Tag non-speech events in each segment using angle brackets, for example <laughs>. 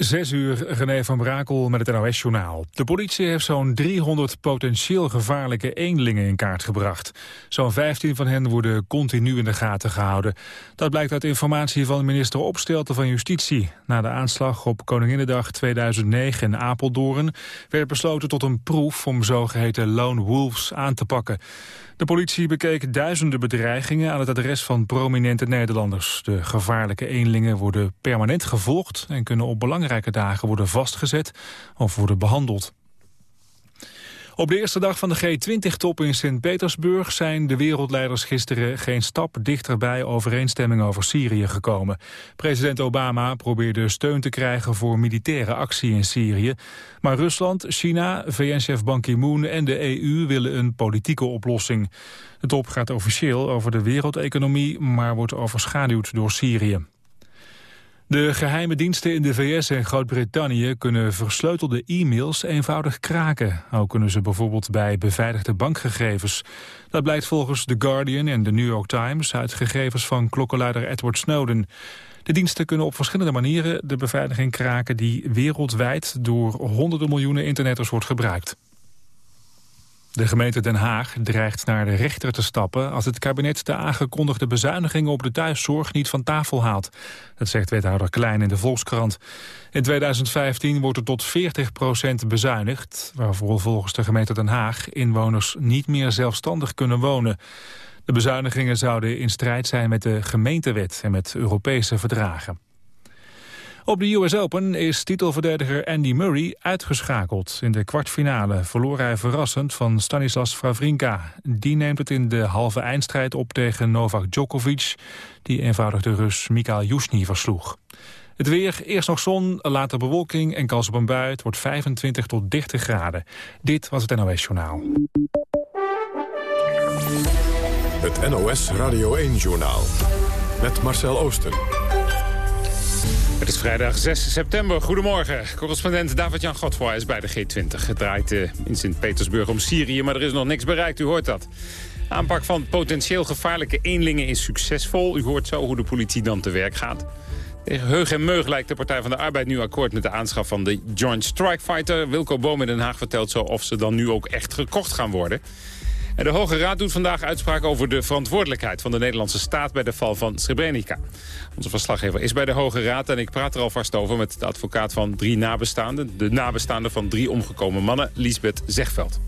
Zes uur, René van Brakel met het NOS-journaal. De politie heeft zo'n 300 potentieel gevaarlijke eenlingen in kaart gebracht. Zo'n 15 van hen worden continu in de gaten gehouden. Dat blijkt uit informatie van minister Opstelten van Justitie. Na de aanslag op Koninginnedag 2009 in Apeldoorn... werd besloten tot een proef om zogeheten lone wolves aan te pakken. De politie bekeek duizenden bedreigingen aan het adres van prominente Nederlanders. De gevaarlijke eenlingen worden permanent gevolgd en kunnen op belangrijke dagen worden vastgezet of worden behandeld. Op de eerste dag van de G20-top in Sint-Petersburg zijn de wereldleiders gisteren geen stap dichterbij overeenstemming over Syrië gekomen. President Obama probeerde steun te krijgen voor militaire actie in Syrië. Maar Rusland, China, VN-chef Ban Ki-moon en de EU willen een politieke oplossing. De top gaat officieel over de wereldeconomie, maar wordt overschaduwd door Syrië. De geheime diensten in de VS en Groot-Brittannië kunnen versleutelde e-mails eenvoudig kraken. Ook kunnen ze bijvoorbeeld bij beveiligde bankgegevens. Dat blijkt volgens The Guardian en The New York Times uit gegevens van klokkenluider Edward Snowden. De diensten kunnen op verschillende manieren de beveiliging kraken die wereldwijd door honderden miljoenen internetters wordt gebruikt. De gemeente Den Haag dreigt naar de rechter te stappen... als het kabinet de aangekondigde bezuinigingen op de thuiszorg niet van tafel haalt. Dat zegt wethouder Klein in de Volkskrant. In 2015 wordt er tot 40% bezuinigd... waarvoor volgens de gemeente Den Haag inwoners niet meer zelfstandig kunnen wonen. De bezuinigingen zouden in strijd zijn met de gemeentewet en met Europese verdragen. Op de US Open is titelverdediger Andy Murray uitgeschakeld. In de kwartfinale verloor hij verrassend van Stanislas Wawrinka. Die neemt het in de halve eindstrijd op tegen Novak Djokovic... die eenvoudig de Rus Mikael Jusny versloeg. Het weer, eerst nog zon, later bewolking en kans op een bui. Het wordt 25 tot 30 graden. Dit was het NOS Journaal. Het NOS Radio 1-journaal. Met Marcel Oosten. Het is vrijdag 6 september. Goedemorgen. Correspondent David-Jan Godfroy is bij de G20. Het draait uh, in Sint-Petersburg om Syrië, maar er is nog niks bereikt. U hoort dat. Aanpak van potentieel gevaarlijke eenlingen is succesvol. U hoort zo hoe de politie dan te werk gaat. Tegen heug en meug lijkt de Partij van de Arbeid nu akkoord met de aanschaf van de Joint Strike Fighter. Wilco Boom in Den Haag vertelt zo of ze dan nu ook echt gekocht gaan worden de Hoge Raad doet vandaag uitspraak over de verantwoordelijkheid van de Nederlandse staat bij de val van Srebrenica. Onze verslaggever is bij de Hoge Raad en ik praat er alvast over met de advocaat van drie nabestaanden. De nabestaanden van drie omgekomen mannen, Lisbeth Zegveld.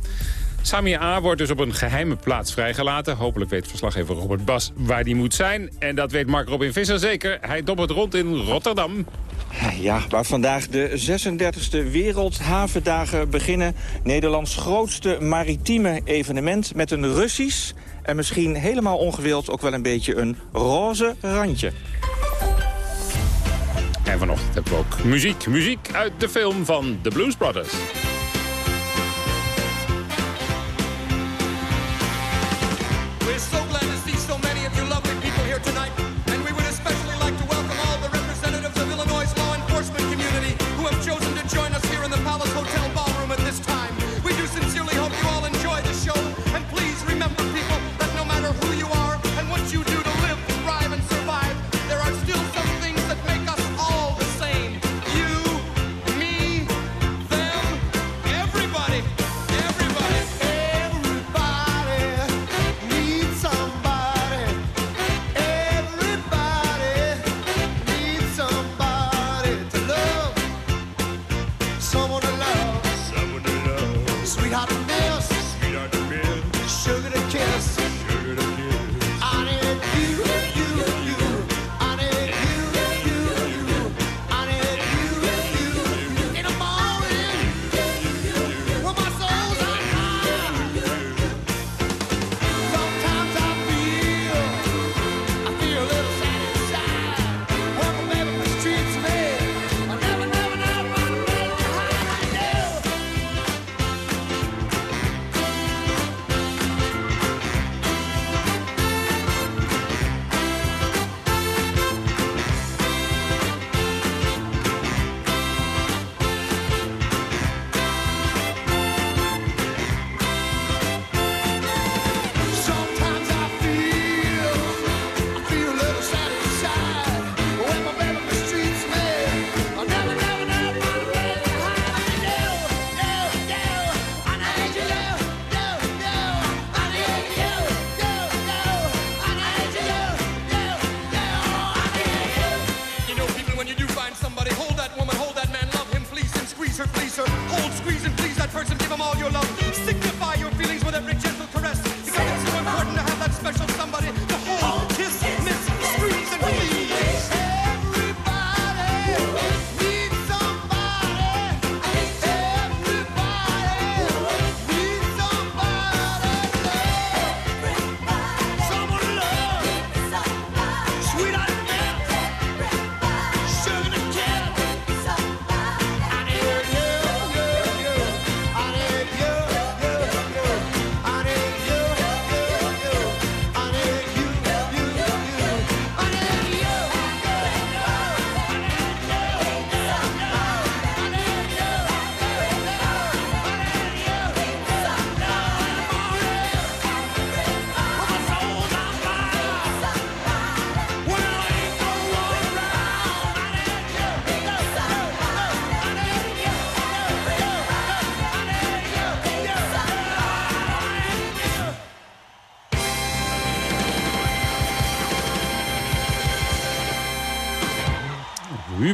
Sami A. wordt dus op een geheime plaats vrijgelaten. Hopelijk weet verslaggever Robert Bas waar die moet zijn. En dat weet Mark Robin Visser zeker. Hij dobbert rond in Rotterdam. Ja, waar vandaag de 36e Wereldhavendagen beginnen. Nederlands grootste maritieme evenement met een Russisch... en misschien helemaal ongewild ook wel een beetje een roze randje. En vanochtend hebben we ook muziek. Muziek uit de film van The Blues Brothers.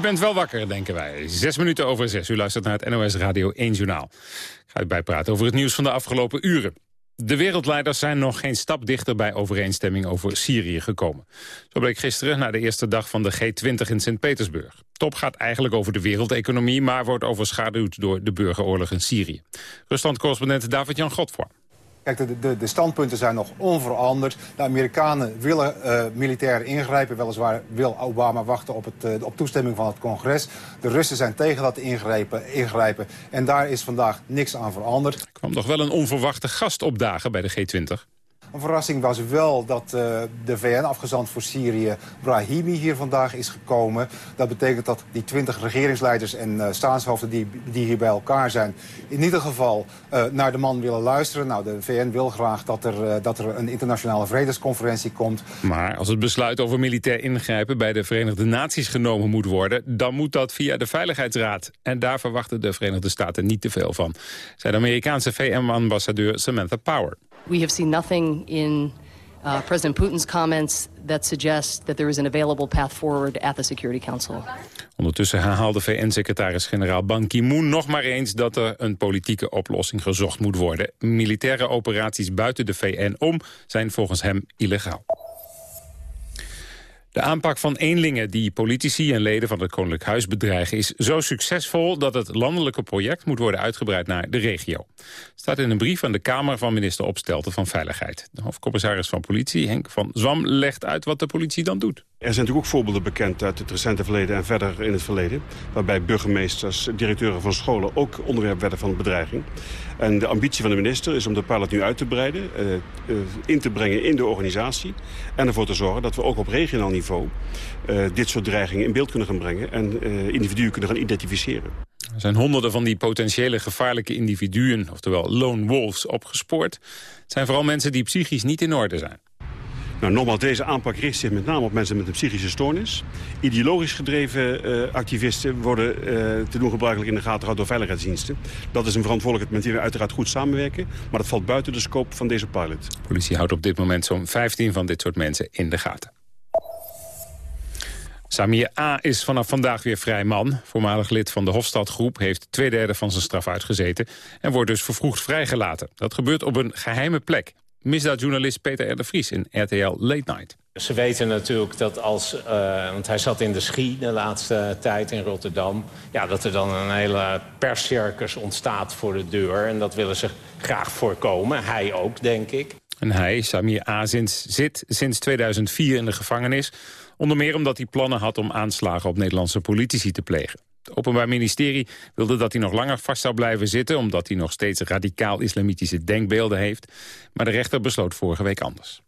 Bent wel wakker, denken wij. Zes minuten over zes. U luistert naar het NOS Radio 1 Journaal. Ik ga u bijpraten over het nieuws van de afgelopen uren. De wereldleiders zijn nog geen stap dichter bij overeenstemming over Syrië gekomen. Zo bleek gisteren na de eerste dag van de G20 in Sint-Petersburg. Top gaat eigenlijk over de wereldeconomie, maar wordt overschaduwd door de burgeroorlog in Syrië. Rusland-correspondent David-Jan Godfroy. Kijk, de, de, de, standpunten zijn nog onveranderd. De Amerikanen willen uh, militair ingrijpen. Weliswaar wil Obama wachten op, het, uh, op toestemming van het congres. De Russen zijn tegen dat ingrijpen, ingrijpen. En daar is vandaag niks aan veranderd. Er kwam nog wel een onverwachte gast opdagen bij de G20. Een verrassing was wel dat uh, de VN-afgezant voor Syrië, Brahimi, hier vandaag is gekomen. Dat betekent dat die twintig regeringsleiders en uh, staatshoofden die, die hier bij elkaar zijn... in ieder geval uh, naar de man willen luisteren. Nou, de VN wil graag dat er, dat er een internationale vredesconferentie komt. Maar als het besluit over militair ingrijpen bij de Verenigde Naties genomen moet worden... dan moet dat via de Veiligheidsraad. En daar verwachten de Verenigde Staten niet te veel van. Zei de Amerikaanse VN-ambassadeur Samantha Power. We have seen nothing in uh, President Putin's comments that suggests that there is an available path forward at the Security Council. Ondertussen herhaalde VN-secretaris-generaal Ban Ki-moon nog maar eens dat er een politieke oplossing gezocht moet worden. Militaire operaties buiten de VN om zijn volgens hem illegaal. De aanpak van eenlingen die politici en leden van het Koninklijk Huis bedreigen... is zo succesvol dat het landelijke project moet worden uitgebreid naar de regio. Staat in een brief aan de Kamer van minister Opstelten van Veiligheid. De hoofdcommissaris van politie, Henk van Zwam, legt uit wat de politie dan doet. Er zijn natuurlijk ook voorbeelden bekend uit het recente verleden en verder in het verleden. Waarbij burgemeesters, directeuren van scholen ook onderwerp werden van bedreiging. En de ambitie van de minister is om de pilot nu uit te breiden, uh, uh, in te brengen in de organisatie. En ervoor te zorgen dat we ook op regionaal niveau uh, dit soort dreigingen in beeld kunnen gaan brengen. En individuen kunnen gaan identificeren. Er zijn honderden van die potentiële gevaarlijke individuen, oftewel lone wolves, opgespoord. Het zijn vooral mensen die psychisch niet in orde zijn. Nou, nogmaals, deze aanpak richt zich met name op mensen met een psychische stoornis. Ideologisch gedreven uh, activisten worden uh, te doen gebruikelijk in de gaten gehouden door veiligheidsdiensten. Dat is een verantwoordelijkheid met wie we uiteraard goed samenwerken. Maar dat valt buiten de scope van deze pilot. De politie houdt op dit moment zo'n 15 van dit soort mensen in de gaten. Samir A. is vanaf vandaag weer vrij man. Voormalig lid van de Hofstadgroep heeft twee derde van zijn straf uitgezeten... en wordt dus vervroegd vrijgelaten. Dat gebeurt op een geheime plek misdaadjournalist Peter R. de Vries in RTL Late Night. Ze weten natuurlijk dat als, uh, want hij zat in de Schie de laatste tijd in Rotterdam... Ja, dat er dan een hele perscircus ontstaat voor de deur. En dat willen ze graag voorkomen. Hij ook, denk ik. En hij, Samir Azins, zit sinds 2004 in de gevangenis. Onder meer omdat hij plannen had om aanslagen op Nederlandse politici te plegen. Het Openbaar Ministerie wilde dat hij nog langer vast zou blijven zitten... omdat hij nog steeds radicaal-islamitische denkbeelden heeft. Maar de rechter besloot vorige week anders.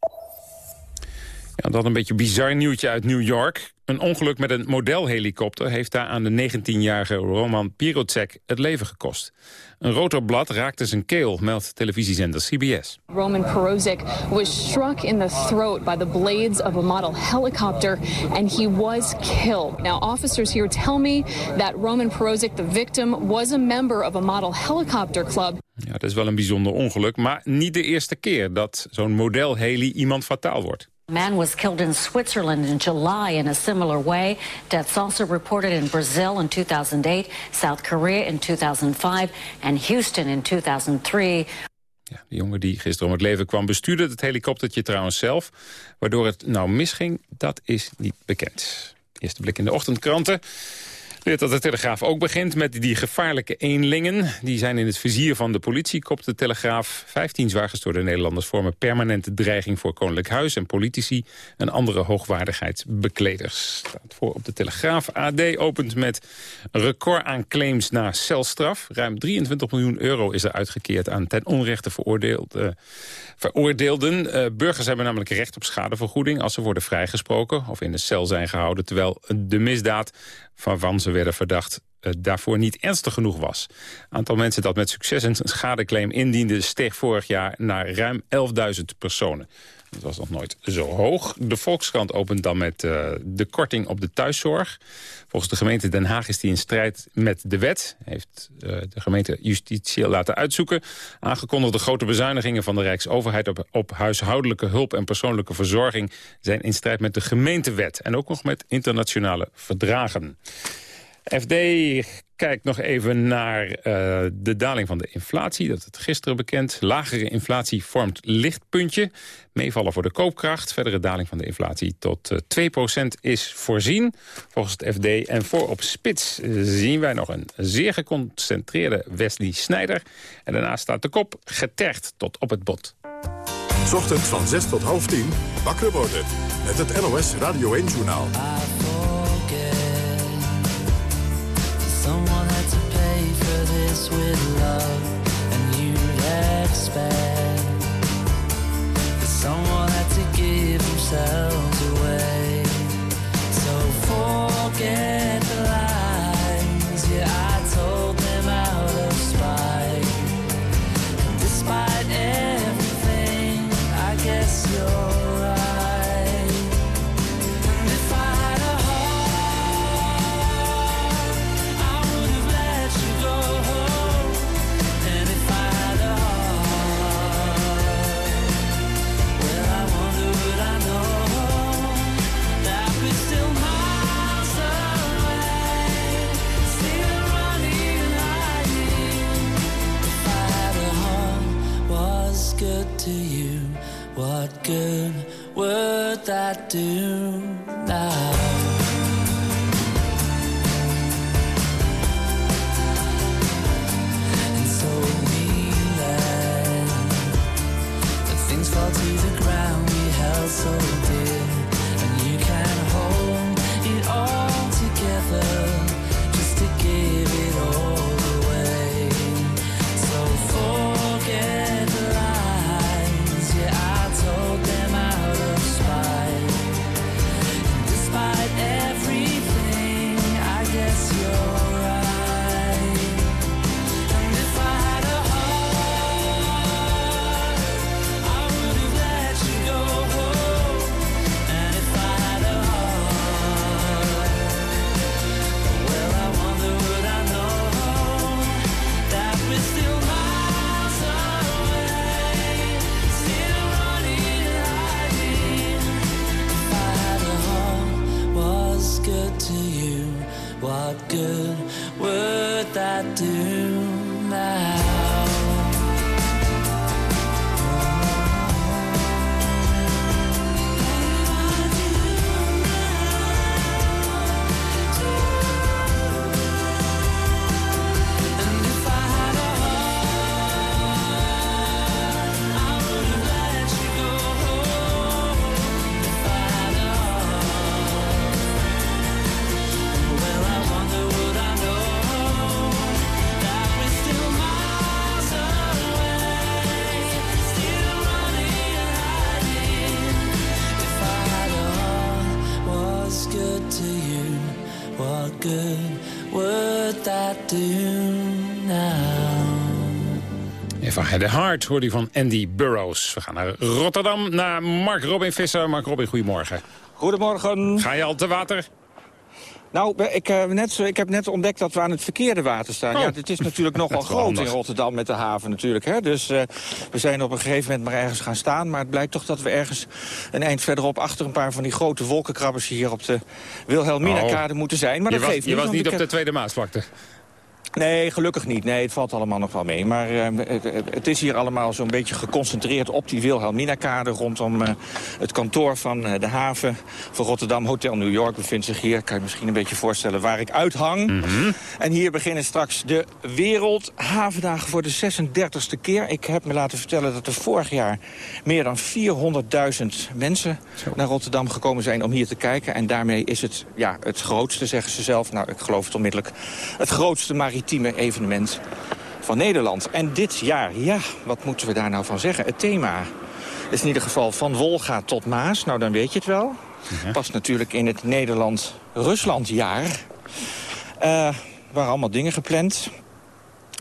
Ja, dat een beetje bizar nieuwtje uit New York. Een ongeluk met een modelhelikopter heeft daar aan de 19-jarige Roman Pirocek het leven gekost. Een rotorblad raakte zijn keel, meldt televisiezender CBS. Roman Pirocek was struck in the throat by the blades of a model helicopter and he was killed. Now officers here tell me that Roman Pirocek, the victim, was a member of a model helicopter club. Ja, dat is wel een bijzonder ongeluk, maar niet de eerste keer dat zo'n modelheli iemand fataal wordt. Man was killed in Switzerland in July in a similar way. Deaths also reported in Brazil in 2008, South Korea in 2005 en Houston in 2003. Ja, de jongen die gisteren om het leven kwam bestuurde het helikoptertje trouwens zelf. Waardoor het nou misging, dat is niet bekend. Eerste blik in de ochtendkranten. Leert dat de Telegraaf ook begint met die gevaarlijke eenlingen. Die zijn in het vizier van de politie, kopt de Telegraaf. 15 zwaargestoorde Nederlanders vormen permanente dreiging voor Koninklijk Huis en politici en andere hoogwaardigheidsbekleders. Staat voor op de Telegraaf. AD opent met record aan claims na celstraf. Ruim 23 miljoen euro is er uitgekeerd aan ten onrechte veroordeelde, veroordeelden. Uh, burgers hebben namelijk recht op schadevergoeding als ze worden vrijgesproken of in de cel zijn gehouden, terwijl de misdaad waarvan ze werden verdacht daarvoor niet ernstig genoeg was. Het aantal mensen dat met succes een schadeclaim indiende... steeg vorig jaar naar ruim 11.000 personen. Dat was nog nooit zo hoog. De Volkskrant opent dan met uh, de korting op de thuiszorg. Volgens de gemeente Den Haag is die in strijd met de wet. Heeft uh, de gemeente justitie laten uitzoeken. Aangekondigde grote bezuinigingen van de Rijksoverheid... Op, op huishoudelijke hulp en persoonlijke verzorging... zijn in strijd met de gemeentewet. En ook nog met internationale verdragen. FD kijkt nog even naar uh, de daling van de inflatie. Dat het gisteren bekend. Lagere inflatie vormt lichtpuntje. Meevallen voor de koopkracht. Verdere daling van de inflatie tot uh, 2% is voorzien. Volgens het FD. En voor op spits zien wij nog een zeer geconcentreerde Wesley Snijder. En daarnaast staat de kop getergd tot op het bot. Ochtends van 6 tot half 10. Wakker worden. Met het NOS Radio 1 Journaal. Someone had to pay for this with love, and you'd expect that someone had to give themselves away. So forget good would that do now? And so we let the things fall to the ground we held so A Heart hoorde u van Andy Burroughs. We gaan naar Rotterdam, naar Mark Robin Visser. Mark Robin, goedemorgen. Goedemorgen. Ga je al te water? Nou, ik, eh, net ik heb net ontdekt dat we aan het verkeerde water staan. Oh. Ja, het is natuurlijk nogal <laughs> is groot in. Rotterdam met de haven natuurlijk. Hè? Dus eh, we zijn op een gegeven moment maar ergens gaan staan. Maar het blijkt toch dat we ergens een eind verderop... achter een paar van die grote wolkenkrabbers hier op de Wilhelmina-kade moeten zijn. Maar je dat was, geeft je niet. was want niet op de Tweede Maasvlakte. Nee, gelukkig niet. Nee, het valt allemaal nog wel mee. Maar eh, het, is hier allemaal zo'n beetje geconcentreerd op die Wilhelmina-kade... rondom eh, het kantoor van eh, de haven van Rotterdam. Hotel New York bevindt zich hier. Kan je misschien een beetje voorstellen waar ik uithang. En hier beginnen straks de Wereldhavendagen voor de 36e keer. Ik heb me laten vertellen dat er vorig jaar meer dan 400.000 mensen naar Rotterdam gekomen zijn om hier te kijken. En daarmee is het ja, het grootste, zeggen ze zelf. Nou, ik geloof het onmiddellijk. Het grootste maritieme evenement van Nederland. En dit jaar, ja, wat moeten we daar nou van zeggen? Het thema is in ieder geval van Wolga tot Maas. Nou, dan weet je het wel. Past natuurlijk in het Nederland-Ruslandjaar. Eh waren allemaal dingen gepland.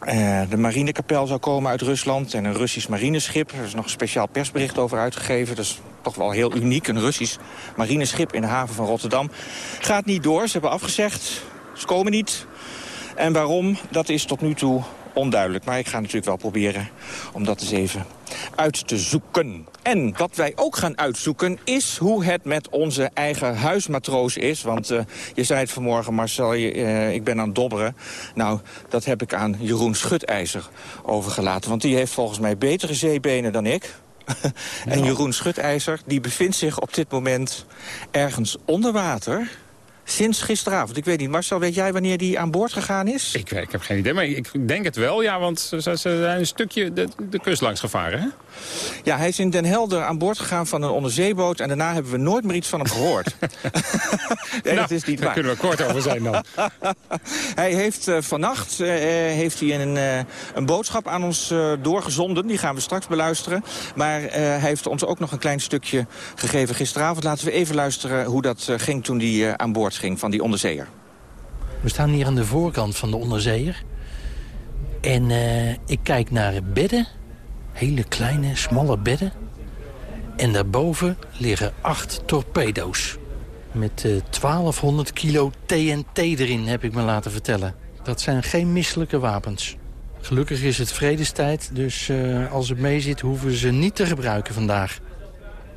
Uh, de marinekapel zou komen uit Rusland en een Russisch marineschip. Er is nog een speciaal persbericht over uitgegeven. Dat is toch wel heel uniek. Een Russisch marineschip in de haven van Rotterdam. Gaat niet door, ze hebben afgezegd. Ze komen niet. En waarom, dat is tot nu toe onduidelijk. Maar ik ga natuurlijk wel proberen om dat eens even uit te zoeken. En wat wij ook gaan uitzoeken is hoe het met onze eigen huismatroos is. Want uh, je zei het vanmorgen, Marcel, je, uh, ik ben aan het dobberen. Nou, dat heb ik aan Jeroen Schutijzer overgelaten. Want die heeft volgens mij betere zeebenen dan ik. <laughs> en Jeroen Schutijzer die bevindt zich op dit moment ergens onder water... Sinds gisteravond. Ik weet niet, Marcel, weet jij wanneer die aan boord gegaan is? Ik, ik heb geen idee, maar ik denk het wel. Ja, want ze, ze zijn een stukje de, de kust langs gevaren, hè? Ja, hij is in Den Helder aan boord gegaan van een onderzeeboot... en daarna hebben we nooit meer iets van hem gehoord. <laughs> nee, nou, dat is niet waar. Daar kunnen we kort over zijn dan. <laughs> hij heeft uh, vannacht uh, heeft hij een, uh, een boodschap aan ons doorgezonden. Die gaan we straks beluisteren. Maar hij heeft ons ook nog een klein stukje gegeven gisteravond. Laten we even luisteren hoe dat ging toen hij aan boord van die onderzeeër. We staan hier aan de voorkant van de onderzeeër. En ik kijk naar bedden Hele kleine, smalle bedden. En daarboven liggen acht torpedo's. Met uh, 1200 kilo TNT erin, heb ik me laten vertellen. Dat zijn geen misselijke wapens. Gelukkig is het vredestijd, dus uh, als het mee zit... hoeven ze niet te gebruiken vandaag.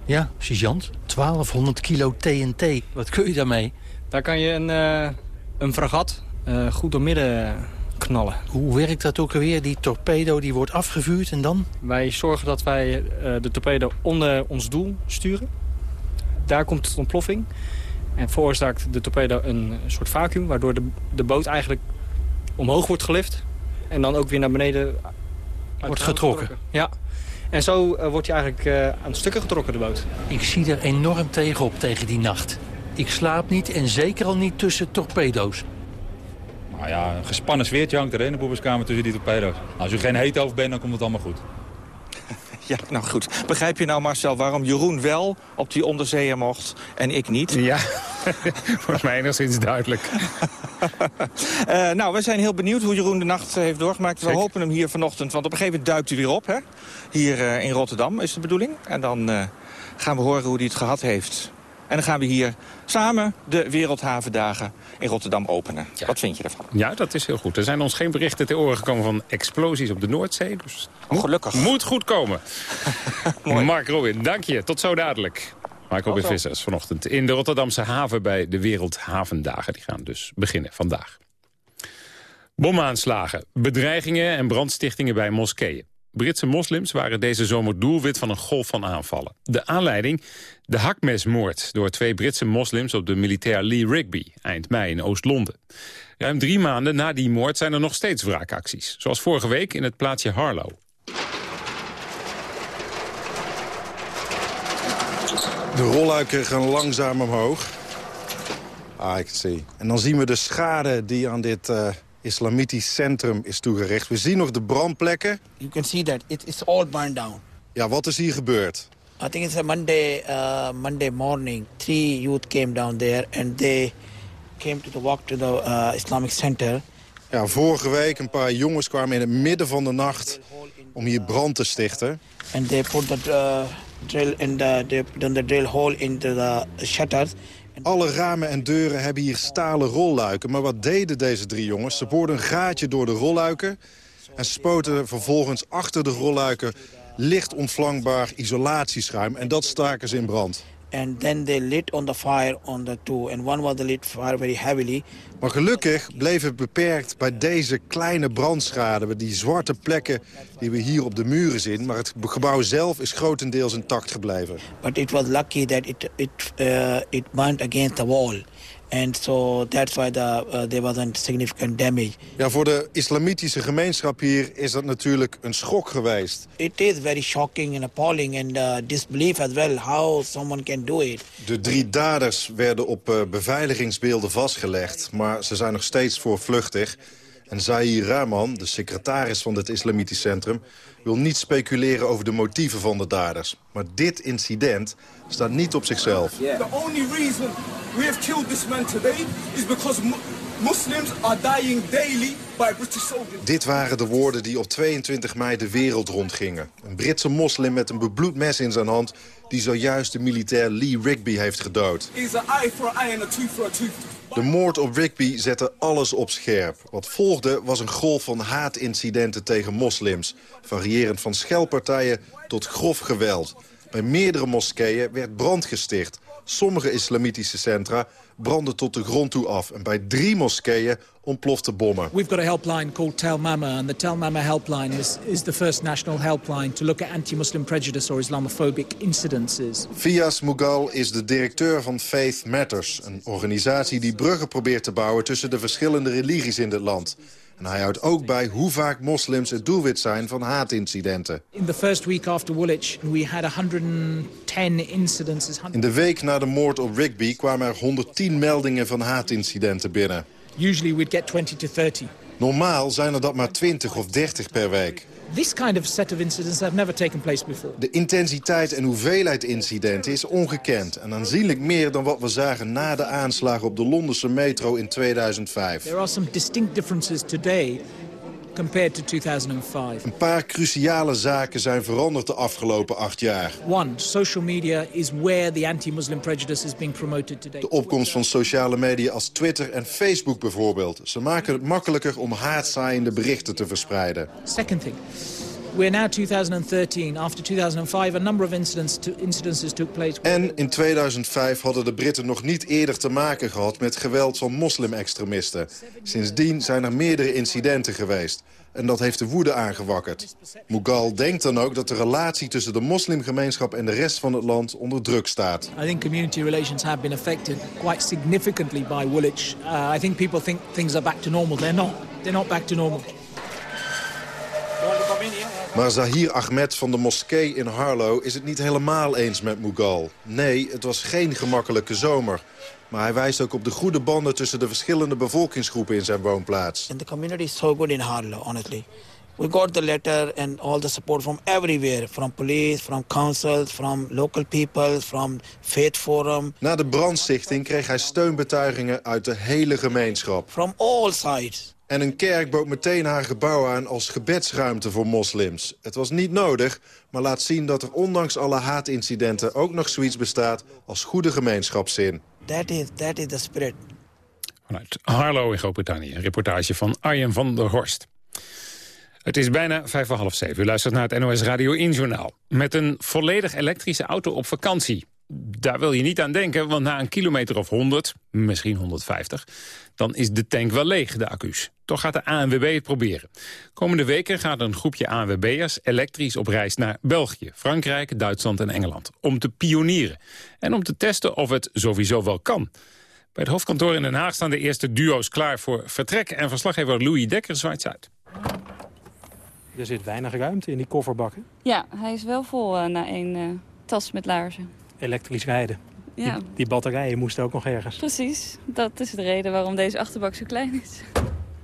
Ja, sergeant, 1200 kilo TNT. Wat kun je daarmee? Daar kan je een, uh, een fragat uh, goed door midden knallen. Hoe werkt dat ook alweer? Die torpedo die wordt afgevuurd en dan? Wij zorgen dat wij uh, de torpedo onder ons doel sturen. Daar komt het ontploffing. En veroorzaakt de torpedo een soort vacuüm... waardoor de, de boot eigenlijk omhoog wordt gelift. En dan ook weer naar beneden... Wordt getrokken? Ja. En zo uh, wordt je eigenlijk uh, aan stukken getrokken, de boot. Ik zie er enorm tegenop tegen die nacht. Ik slaap niet en zeker al niet tussen torpedo's. Nou ja, een gespannen sfeertje hangt er in de boeberskamer tussen die torpedo's. als u geen heet over bent, dan komt het allemaal goed. <laughs> Ja, nou goed. Begrijp je nou, Marcel, waarom Jeroen wel op die onderzeeër mocht en ik niet? Ja, <laughs> volgens mij enigszins duidelijk. uh, <laughs> nou, we zijn heel benieuwd hoe Jeroen de nacht heeft doorgemaakt. We hopen hem hier vanochtend, want op een gegeven moment duikt hij weer op. Hè? Hier uh, in Rotterdam is de bedoeling. En dan uh, gaan we horen hoe hij het gehad heeft. En dan gaan we hier samen de Wereldhavendagen in Rotterdam openen. Wat vind je ervan? Ja, dat is heel goed. Er zijn ons geen berichten ter oren gekomen van explosies op de Noordzee. Dus oh, gelukkig. Moet goed komen. <laughs> Mark Robin, dank je. Tot zo dadelijk. Mark Robin Vissers vanochtend in de Rotterdamse haven bij de Wereldhavendagen. Die gaan dus beginnen vandaag. Bomaanslagen, bedreigingen en brandstichtingen bij moskeeën. Britse moslims waren deze zomer doelwit van een golf van aanvallen. De aanleiding? De hakmesmoord door twee Britse moslims op de militair Lee Rigby, eind mei in Oost-Londen. Ruim drie maanden na die moord zijn er nog steeds wraakacties. Zoals vorige week in het plaatsje Harlow. De rolluiken gaan langzaam omhoog. Ah, ik zie. En dan zien we de schade die aan dit... Uh islamitisch centrum is toegericht. We zien nog de brandplekken. You can see that it is all burned down. Ja, wat is hier gebeurd? I think it's a Monday, uh, Monday morning. Three youth came down there and they came to the walk to the uh, Islamic Center. Ja, vorige week een paar jongens kwamen in het midden van de nacht om hier brand te stichten. And they put the uh, drill in the they done the drill hole into the shutters alle ramen en deuren hebben hier stalen rolluiken. Maar wat deden deze drie jongens? Ze boorden een gaatje door de rolluiken... en spoten vervolgens achter de rolluiken licht ontvlambaar isolatieschuim. En dat staken ze in brand. And then they lit on the fire on the two. And one was lit fire very heavily. Maar gelukkig bleef het beperkt bij deze kleine brandschade... bij die zwarte plekken die we hier op de muren zien. Maar het gebouw zelf is grotendeels intact gebleven. But it was lucky that it, it, uh, it burned against the wall. And so that's why the, uh, there wasn't significant damage. Ja, voor de islamitische gemeenschap hier is dat natuurlijk een schok geweest. It is very shocking and appalling and uh, disbelief as well how someone can do it. De drie daders werden op uh, beveiligingsbeelden vastgelegd, maar ze zijn nog steeds voorvluchtig. En Zahir Rahman, de secretaris van het Islamitisch Centrum... wil niet speculeren over de motieven van de daders. Maar dit incident staat niet op zichzelf. The only reason we have killed this man today is because Muslims are dying daily by British soldiers. Dit waren de woorden die op 22 mei de wereld rondgingen. Een Britse moslim met een bebloed mes in zijn hand... die zojuist de militair Lee Rigby heeft gedood. De moord op Rigby zette alles op scherp. Wat volgde was een golf van haatincidenten tegen moslims. Variërend van schelpartijen tot grof geweld. Bij meerdere moskeeën werd brand gesticht. Sommige islamitische centra brandden tot de grond toe af. En bij drie moskeeën ontplofte bommen. We've got a helpline called Tel Mama, and the Tel Mama helpline is, is the first national helpline to look at anti-Muslim prejudice or Islamophobic incidences. Fias Mughal is de directeur van Faith Matters, een organisatie die bruggen probeert te bouwen tussen de verschillende religies in dit land. En hij houdt ook bij hoe vaak moslims het doelwit zijn van haatincidenten. In the first week after Woolwich, we had 110 incidences. In de week na de moord op Rigby kwamen er 110 meldingen van haatincidenten binnen. Usually we'd get 20 to 30. Normaal zijn er dat maar 20 of 30 per week. This kind of set of incidents have never taken place before. De intensiteit en hoeveelheid incidenten is ongekend... en aanzienlijk meer dan wat we zagen na de aanslagen op de Londense metro in 2005. There are some distinct differences today compared to 2005. Een paar cruciale zaken zijn veranderd de afgelopen acht jaar. One, social media is where the anti-Muslim prejudice is being promoted today. De opkomst van sociale media als Twitter en Facebook bijvoorbeeld. Ze maken het makkelijker om haatzaaiende berichten te verspreiden. Second thing, we're now 2013. After 2005, a number of incidents to, incidences took place. En in 2005 hadden de Britten nog niet eerder te maken gehad met geweld van moslimextremisten. Sindsdien zijn er meerdere incidenten geweest. En dat heeft de woede aangewakkerd. Mughal denkt dan ook dat de relatie tussen de moslimgemeenschap en de rest van het land onder druk staat. I think community relations have been affected quite significantly by Woolwich. Uh, I think people think things are back to normal. They're not. They're not back to normal. Maar Zahir Ahmed van de moskee in Harlow is het niet helemaal eens met Mughal. Nee, het was geen gemakkelijke zomer. Maar hij wijst ook op de goede banden tussen de verschillende bevolkingsgroepen in zijn woonplaats. And the community is so good in Harlow, honestly. We got the letter and all the support from everywhere. From police, from councils, from local people, from Faith Forum. Na de brandstichting kreeg hij steunbetuigingen uit de hele gemeenschap. From all sides. En een kerk bood meteen haar gebouw aan als gebedsruimte voor moslims. Het was niet nodig, maar laat zien dat er ondanks alle haatincidenten... ook nog zoiets bestaat als goede gemeenschapszin. That is, that is the spirit. Vanuit Harlow in Groot-Brittannië. Een reportage van Arjen van der Horst. Het is bijna vijf voor half zeven. U luistert naar het NOS Radio 1 Journaal. Met een volledig elektrische auto op vakantie. Daar wil je niet aan denken, want na een kilometer of 100, misschien 150... dan is de tank wel leeg, de accu's. Toch gaat de ANWB het proberen. Komende weken gaat een groepje ANWB'ers elektrisch op reis naar België... Frankrijk, Duitsland en Engeland, om te pionieren. En om te testen of het sowieso wel kan. Bij het hoofdkantoor in Den Haag staan de eerste duo's klaar voor vertrek... en verslaggever Louis Dekker zwaait uit. Er zit weinig ruimte in die kofferbakken. Ja, hij is wel vol uh, na één uh, tas met laarzen. Elektrisch rijden. Ja. Die, die, batterijen moesten ook nog ergens. Precies, dat is de reden waarom deze achterbak zo klein is.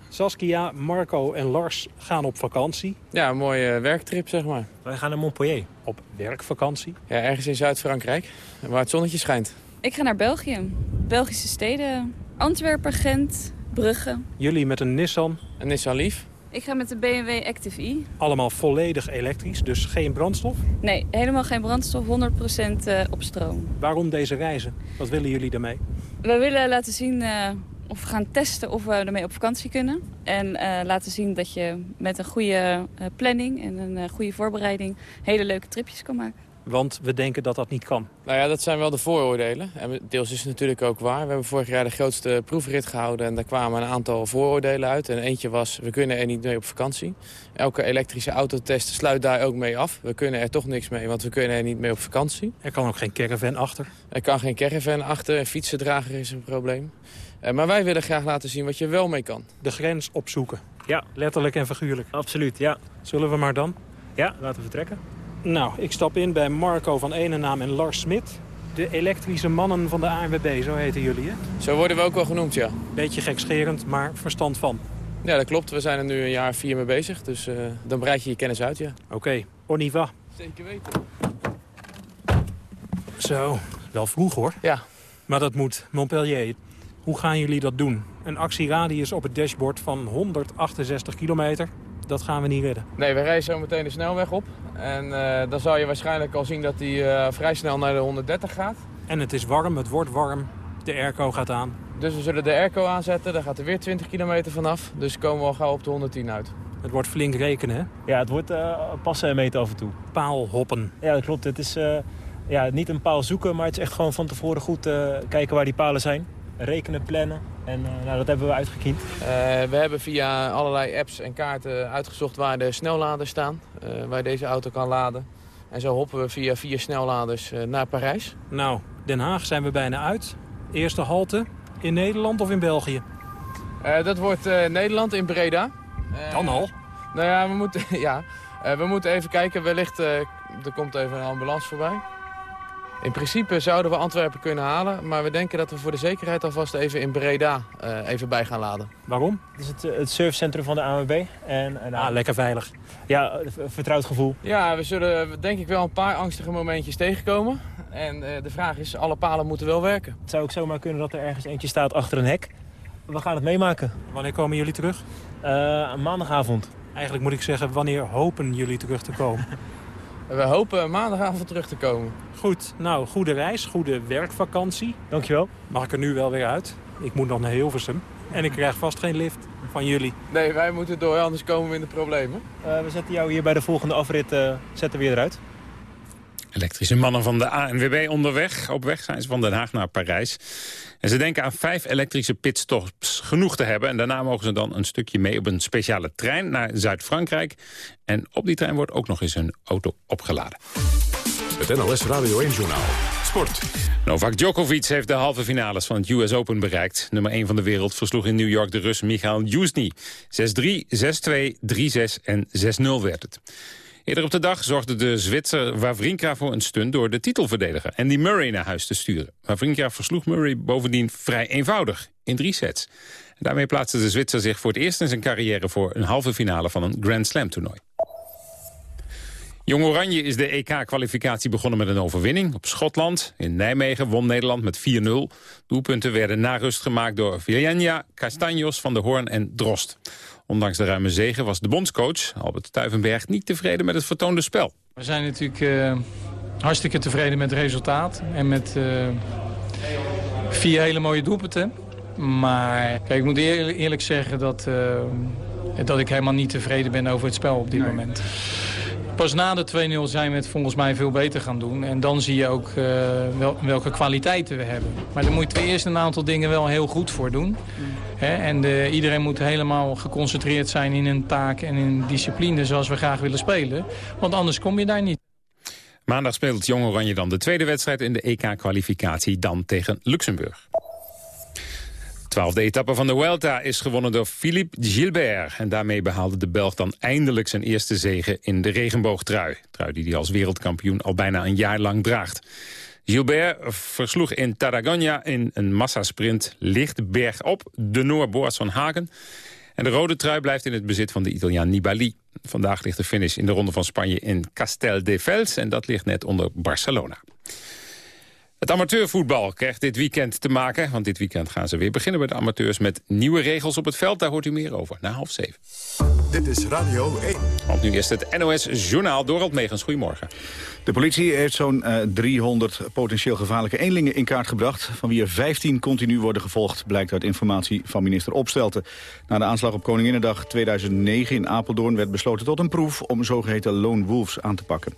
Saskia, Marco en Lars gaan op vakantie. Ja, een mooie werktrip, zeg maar. Wij gaan naar Montpellier. Op werkvakantie. Ja, ergens in Zuid-Frankrijk, waar het zonnetje schijnt. Ik ga naar België. Belgische steden. Antwerpen, Gent, Brugge. Jullie met een Nissan. Een Nissan Leaf. Ik ga met de BMW Active E. Allemaal volledig elektrisch, dus geen brandstof? Nee, helemaal geen brandstof, 100% op stroom. Waarom deze reizen? Wat willen jullie daarmee? We willen laten zien uh, of we gaan testen of we ermee op vakantie kunnen. En uh, laten zien dat je met een goede planning en een goede voorbereiding hele leuke tripjes kan maken. Want we denken dat dat niet kan. Nou ja, dat zijn wel de vooroordelen. En deels is het natuurlijk ook waar. We hebben vorig jaar de grootste proefrit gehouden... en daar kwamen een aantal vooroordelen uit. En eentje was, we kunnen er niet mee op vakantie. Elke elektrische autotest sluit daar ook mee af. We kunnen er toch niks mee, want we kunnen er niet mee op vakantie. Er kan ook geen caravan achter. Er kan geen caravan achter. Een fietsendrager is een probleem. Maar wij willen graag laten zien wat je wel mee kan. De grens opzoeken. Ja, letterlijk en figuurlijk. Absoluut, ja. Zullen we maar dan? Ja, laten we vertrekken. Nou, ik stap in bij Marco van ene naam en Lars Smit. De elektrische mannen van de ANWB, zo heten jullie, hè? Zo worden we ook wel genoemd, ja. Beetje gekscherend, maar verstand van. Ja, dat klopt. We zijn er nu een jaar vier mee bezig. Dus uh, dan breid je je kennis uit, ja. Oké, okay. on y va. Zeker weten. Zo, wel vroeg hoor. Ja. Maar dat moet Montpellier. Hoe gaan jullie dat doen? Een actieradius op het dashboard van 168 kilometer. Dat gaan we niet redden. Nee, we rijden zo meteen de snelweg op. En eh, dan zal je waarschijnlijk al zien dat hij eh, vrij snel naar de 130 gaat. En het is warm, het wordt warm. De airco gaat aan. Dus we zullen de airco aanzetten. Daar gaat er weer 20 kilometer vanaf. Dus komen we al gauw op de 110 uit. Het wordt flink rekenen, hè? Ja, het wordt uh, passen en meten af en toe. Paalhoppen. Ja, dat klopt. Het is ja, niet een paal zoeken, maar het is echt gewoon van tevoren goed kijken waar die palen zijn. Rekenen, plannen. En nou, dat hebben we uitgekiend. we hebben via allerlei apps en kaarten uitgezocht waar de snelladers staan. waar deze auto kan laden. En zo hoppen we via vier snelladers naar Parijs. Nou, Den Haag zijn we bijna uit. Eerste halte in Nederland of in België? Uh, dat wordt uh, Nederland in Breda. Uh, Dan al? Nou ja, we moeten, <laughs> ja, we moeten even kijken. Wellicht er komt even een ambulance voorbij. In principe zouden we Antwerpen kunnen halen. Maar we denken dat we voor de zekerheid alvast even in Breda even bij gaan laden. Waarom? Het is het, het surfcentrum van de ANWB. En, en, ah, lekker veilig. Ja, vertrouwd gevoel. Ja, we zullen denk ik wel een paar angstige momentjes tegenkomen. En uh, de vraag is, alle palen moeten wel werken. Het zou ook zomaar kunnen dat er ergens eentje staat achter een hek. We gaan het meemaken. Wanneer komen jullie terug? Uh, maandagavond. Eigenlijk moet ik zeggen, wanneer hopen jullie terug te komen? <laughs> We hopen maandagavond terug te komen. Goed, nou, goede reis, goede werkvakantie. Dankjewel. Mag ik er nu wel weer uit? Ik moet nog naar Hilversum. En ik krijg vast geen lift van jullie. Nee, wij moeten door, anders komen we in de problemen. Uh, we zetten jou hier bij de volgende afrit zetten we weer eruit. Elektrische mannen van de ANWB onderweg. Op weg zijn ze van Den Haag naar Parijs. En ze denken aan vijf elektrische pitstops genoeg te hebben. En daarna mogen ze dan een stukje mee op een speciale trein naar Zuid-Frankrijk. En op die trein wordt ook nog eens hun auto opgeladen. Het NLS Radio 1-journaal. Sport. Novak Djokovic heeft de halve finales van het US Open bereikt. Nummer 1 van de wereld versloeg in New York de Rus Michael Jusny. 6-3, 6-2, 3-6 en 6-0 werd het. Eerder op de dag zorgde de Zwitser Wawrinka voor een stunt... door de titelverdediger Andy Murray naar huis te sturen. Wawrinka versloeg Murray bovendien vrij eenvoudig, in drie sets. En daarmee plaatste de Zwitser zich voor het eerst in zijn carrière... voor een halve finale van een Grand Slam toernooi. Jong Oranje is de EK-kwalificatie begonnen met een overwinning. Op Schotland, in Nijmegen, won Nederland met 4-0. Doelpunten werden na rust gemaakt door Viljanja, Castanjos, Van der Hoorn en Drost. Ondanks de ruime zegen was de bondscoach Albert Tuivenberg niet tevreden met het vertoonde spel. We zijn natuurlijk uh, hartstikke tevreden met het resultaat en met uh, vier hele mooie doelpunten. Maar kijk, ik moet eerlijk zeggen dat, uh, dat ik helemaal niet tevreden ben over het spel op dit nee. moment. Pas na de 2-0 zijn we het volgens mij veel beter gaan doen. En dan zie je ook uh, wel, welke kwaliteiten we hebben. Maar daar moeten we eerst een aantal dingen wel heel goed voor doen. Hè? En de, iedereen moet helemaal geconcentreerd zijn in een taak en in discipline zoals we graag willen spelen. Want anders kom je daar niet. Maandag speelt Jong Oranje dan de tweede wedstrijd in de EK-kwalificatie dan tegen Luxemburg. Twaalfde etappe van de Vuelta is gewonnen door Philippe Gilbert. En daarmee behaalde de Belg dan eindelijk zijn eerste zege in de regenboogtrui. Trui die hij als wereldkampioen al bijna een jaar lang draagt. Gilbert versloeg in Tarragona in een massasprint licht bergop de Noorboors van Hagen. En de rode trui blijft in het bezit van de Italiaan Nibali. Vandaag ligt de finish in de Ronde van Spanje in Castel de Vels en dat ligt net onder Barcelona. Het amateurvoetbal krijgt dit weekend te maken, want dit weekend gaan ze weer beginnen bij de amateurs met nieuwe regels op het veld. Daar hoort u meer over, na half zeven. Dit is Radio 1. Want nu is het NOS Journaal. Dorald Megens, goedemorgen. De politie heeft zo'n uh, 300 potentieel gevaarlijke eenlingen in kaart gebracht... van wie er 15 continu worden gevolgd, blijkt uit informatie van minister Opstelten. Na de aanslag op Koninginnedag 2009 in Apeldoorn werd besloten tot een proef... om zogeheten lone wolves aan te pakken.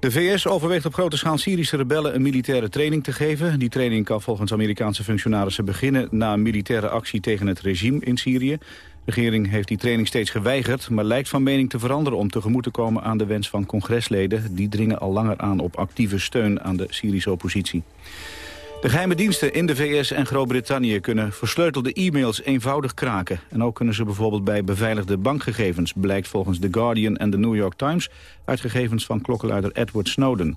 De VS overweegt op grote schaal Syrische rebellen een militaire training te geven. Die training kan volgens Amerikaanse functionarissen beginnen... na een militaire actie tegen het regime in Syrië. De regering heeft die training steeds geweigerd... maar lijkt van mening te veranderen om tegemoet te komen aan de wens van congresleden. Die dringen al langer aan op actieve steun aan de Syrische oppositie. De geheime diensten in de VS en Groot-Brittannië kunnen versleutelde e-mails eenvoudig kraken. En ook kunnen ze bijvoorbeeld bij beveiligde bankgegevens, blijkt volgens The Guardian en The New York Times, uit gegevens van klokkenluider Edward Snowden.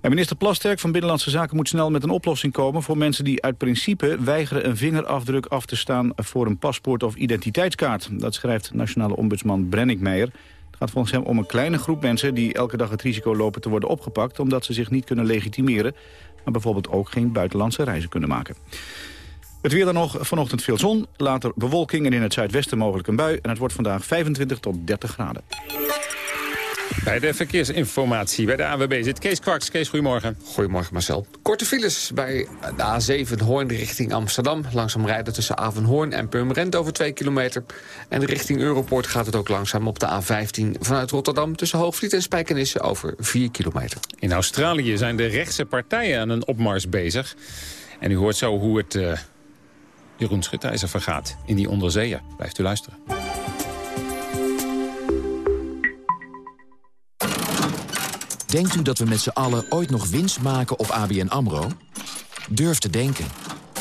En minister Plasterk van Binnenlandse Zaken moet snel met een oplossing komen voor mensen die uit principe weigeren een vingerafdruk af te staan voor een paspoort of identiteitskaart. Dat schrijft nationale ombudsman Brennick Meijer. Het gaat volgens hem om een kleine groep mensen die elke dag het risico lopen te worden opgepakt omdat ze zich niet kunnen legitimeren maar bijvoorbeeld ook geen buitenlandse reizen kunnen maken. Het weer dan nog, vanochtend veel zon, later bewolking en in het zuidwesten mogelijk een bui. En het wordt vandaag 25 tot 30 graden. Bij de verkeersinformatie bij de AWB zit Kees Kwaks. Kees, goedemorgen. Goedemorgen Marcel. Korte files bij de A7 Hoorn richting Amsterdam. Langzaam rijden tussen Avenhoorn en Purmerend over 2 kilometer. En richting Europort gaat het ook langzaam op de A15 vanuit Rotterdam... tussen Hoogvliet en Spijkenisse over 4 kilometer. In Australië zijn de rechtse partijen aan een opmars bezig. En u hoort zo hoe het uh, Jeroen Schutijzer vergaat in die onderzeeën. Blijft u luisteren. Denkt u dat we met z'n allen ooit nog winst maken op ABN AMRO? Durf te denken.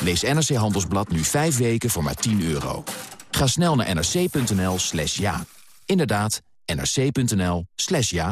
Lees NRC Handelsblad nu 5 weken voor maar 10 euro. Ga snel naar nrc.nl slash ja. Inderdaad, nrc.nl slash ja.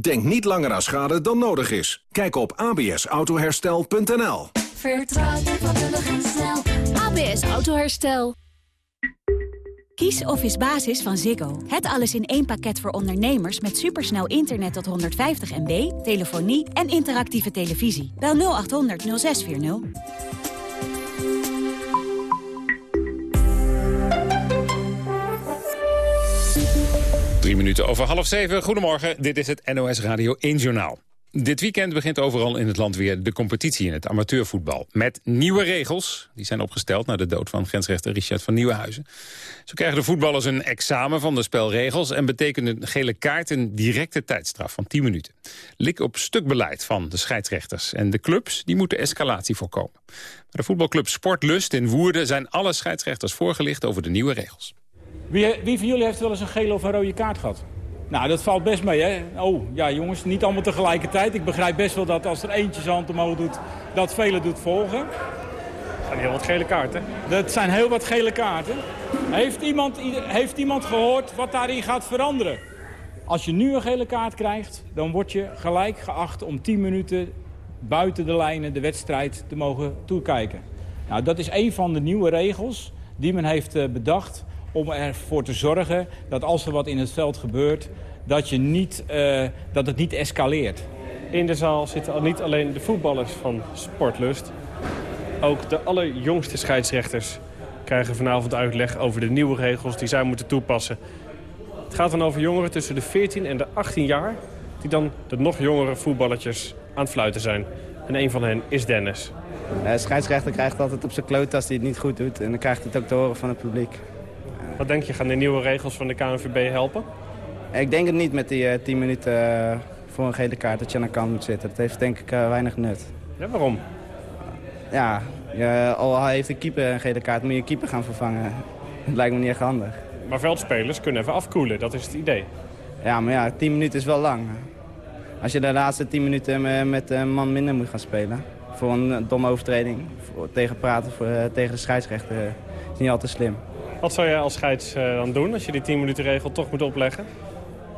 Denk niet langer aan schade dan nodig is. Kijk op absautoherstel.nl. Vertrouw vakkundig en snel. ABS Autoherstel. Kies Office Basis van Ziggo. Het alles in één pakket voor ondernemers met supersnel internet tot 150 MB, telefonie en interactieve televisie. Bel 0800 0640. Drie minuten over half zeven. Goedemorgen, dit is het NOS Radio 1 Journaal. Dit weekend begint overal in het land weer de competitie in het amateurvoetbal. Met nieuwe regels. Die zijn opgesteld na de dood van grensrechter Richard van Nieuwenhuizen. Zo krijgen de voetballers een examen van de spelregels... en betekent een gele kaart een directe tijdstraf van 10 minuten. Lik op stukbeleid van de scheidsrechters. En de clubs die moeten escalatie voorkomen. Bij de voetbalclub Sportlust in Woerden zijn alle scheidsrechters voorgelicht over de nieuwe regels. Wie, wie van jullie heeft wel eens een gele of een rode kaart gehad? Nou, dat valt best mee, hè? Oh, ja, jongens, niet allemaal tegelijkertijd. Ik begrijp best wel dat als er eentje zijn hand omhoog doet, dat velen doet volgen. Dat zijn heel wat gele kaarten. Dat zijn heel wat gele kaarten. Heeft iemand, heeft iemand gehoord wat daarin gaat veranderen? Als je nu een gele kaart krijgt, dan word je gelijk geacht om 10 minuten buiten de lijnen de wedstrijd te mogen toekijken. Nou, dat is een van de nieuwe regels die men heeft bedacht om ervoor te zorgen dat als er wat in het veld gebeurt... dat, je niet, uh, dat het niet escaleert. In de zaal zitten al niet alleen de voetballers van Sportlust. Ook de allerjongste scheidsrechters krijgen vanavond uitleg over de nieuwe regels die zij moeten toepassen. Het gaat dan over jongeren tussen de 14 en de 18 jaar... die dan de nog jongere voetballertjes aan het fluiten zijn. En een van hen is Dennis. De scheidsrechter krijgt altijd op zijn kloot als hij het niet goed doet. En dan krijgt hij het ook te horen van het publiek. Wat denk je, gaan de nieuwe regels van de KNVB helpen? Ik denk het niet met die uh, 10 minuten uh, voor een gele kaart dat je aan de kant moet zitten. Dat heeft denk ik uh, weinig nut. Ja, waarom? Ja, je, al heeft een keeper een gele kaart, moet je keeper gaan vervangen. <laughs> Dat lijkt me niet echt handig. Maar veldspelers kunnen even afkoelen, dat is het idee. Ja, maar ja, 10 minuten is wel lang. Als je de laatste 10 minuten met een man minder moet gaan spelen... voor een domme overtreding, voor, tegen praten voor, tegen de scheidsrechter... is niet altijd slim. Wat zou jij als scheids uh, dan doen als je die 10 minuten regel toch moet opleggen?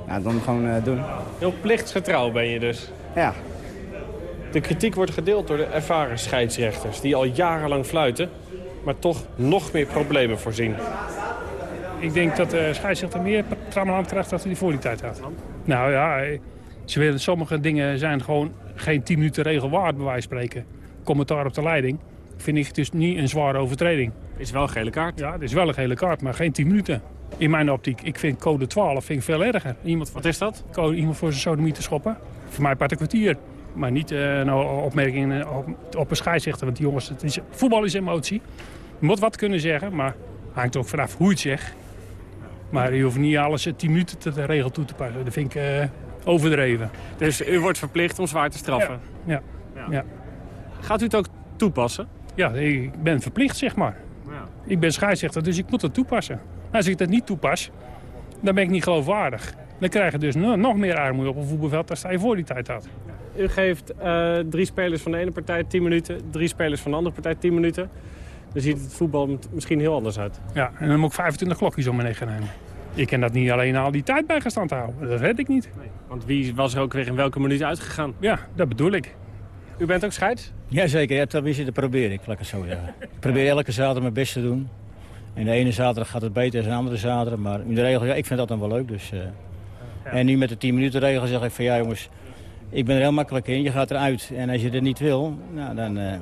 Ja, dan gewoon uh, doen. Heel plichtsgetrouw ben je dus? Ja. De kritiek wordt gedeeld door de ervaren scheidsrechters... die al jarenlang fluiten, maar toch nog meer problemen voorzien. Ik denk dat de scheidsrechter meer trammeland krijgt dan hij voor die tijd had. Nou ja, ze willen, sommige dingen zijn gewoon geen 10 minuten regel waard, bij wijze van spreken. Commentaar op de leiding vind ik dus niet een zware overtreding. Is wel een gele kaart? Ja, het is wel een gele kaart, maar geen 10 minuten. In mijn optiek. Ik vind code 12 vind ik veel erger. Iemand, Wat is dat? Code, iemand voor zijn sodomie te schoppen. Voor mij part een kwartier. Maar niet uh, een opmerking op, op, een scheidsrechter. Want die jongens, het is, voetbal is emotie. Je moet wat kunnen zeggen, maar hangt ook vanaf hoe je het zegt. Maar je hoeft niet alles 10 minuten te de regel toe te passen. Dat vind ik uh, overdreven. Dus u wordt verplicht om zwaar te straffen? Ja. ja. ja. Gaat u het ook toepassen? Ja, ik ben verplicht, zeg maar. Ik ben scheidsrechter, dus ik moet het toepassen. Als ik dat niet toepas, dan ben ik niet geloofwaardig. Dan krijg je dus nog meer armoede op een voetbalveld als hij voor die tijd had. U geeft uh, drie spelers van de ene partij 10 minuten, drie spelers van de andere partij 10 minuten. dan ziet het voetbal misschien heel anders uit. Ja, en dan moet ik 25 klokjes om me heen gaan nemen. Ik kan dat niet alleen al die tijd bijgestand houden. Dat weet ik niet. Want wie was er ook weer in welke minuut uitgegaan? Ja, dat bedoel ik. U bent ook scheids? Jazeker, ja, dat je te proberen, ik het zo zeggen. Ik probeer elke zaterdag mijn best te doen. En de ene zaterdag gaat het beter dan de andere zaterdag. Maar in de regel, ja, ik vind dat dan wel leuk. Dus, uh... En nu met de 10 minuten regel zeg ik van ja jongens, ik ben er heel makkelijk in. Je gaat eruit. En als je er niet wil, nou, dan uh,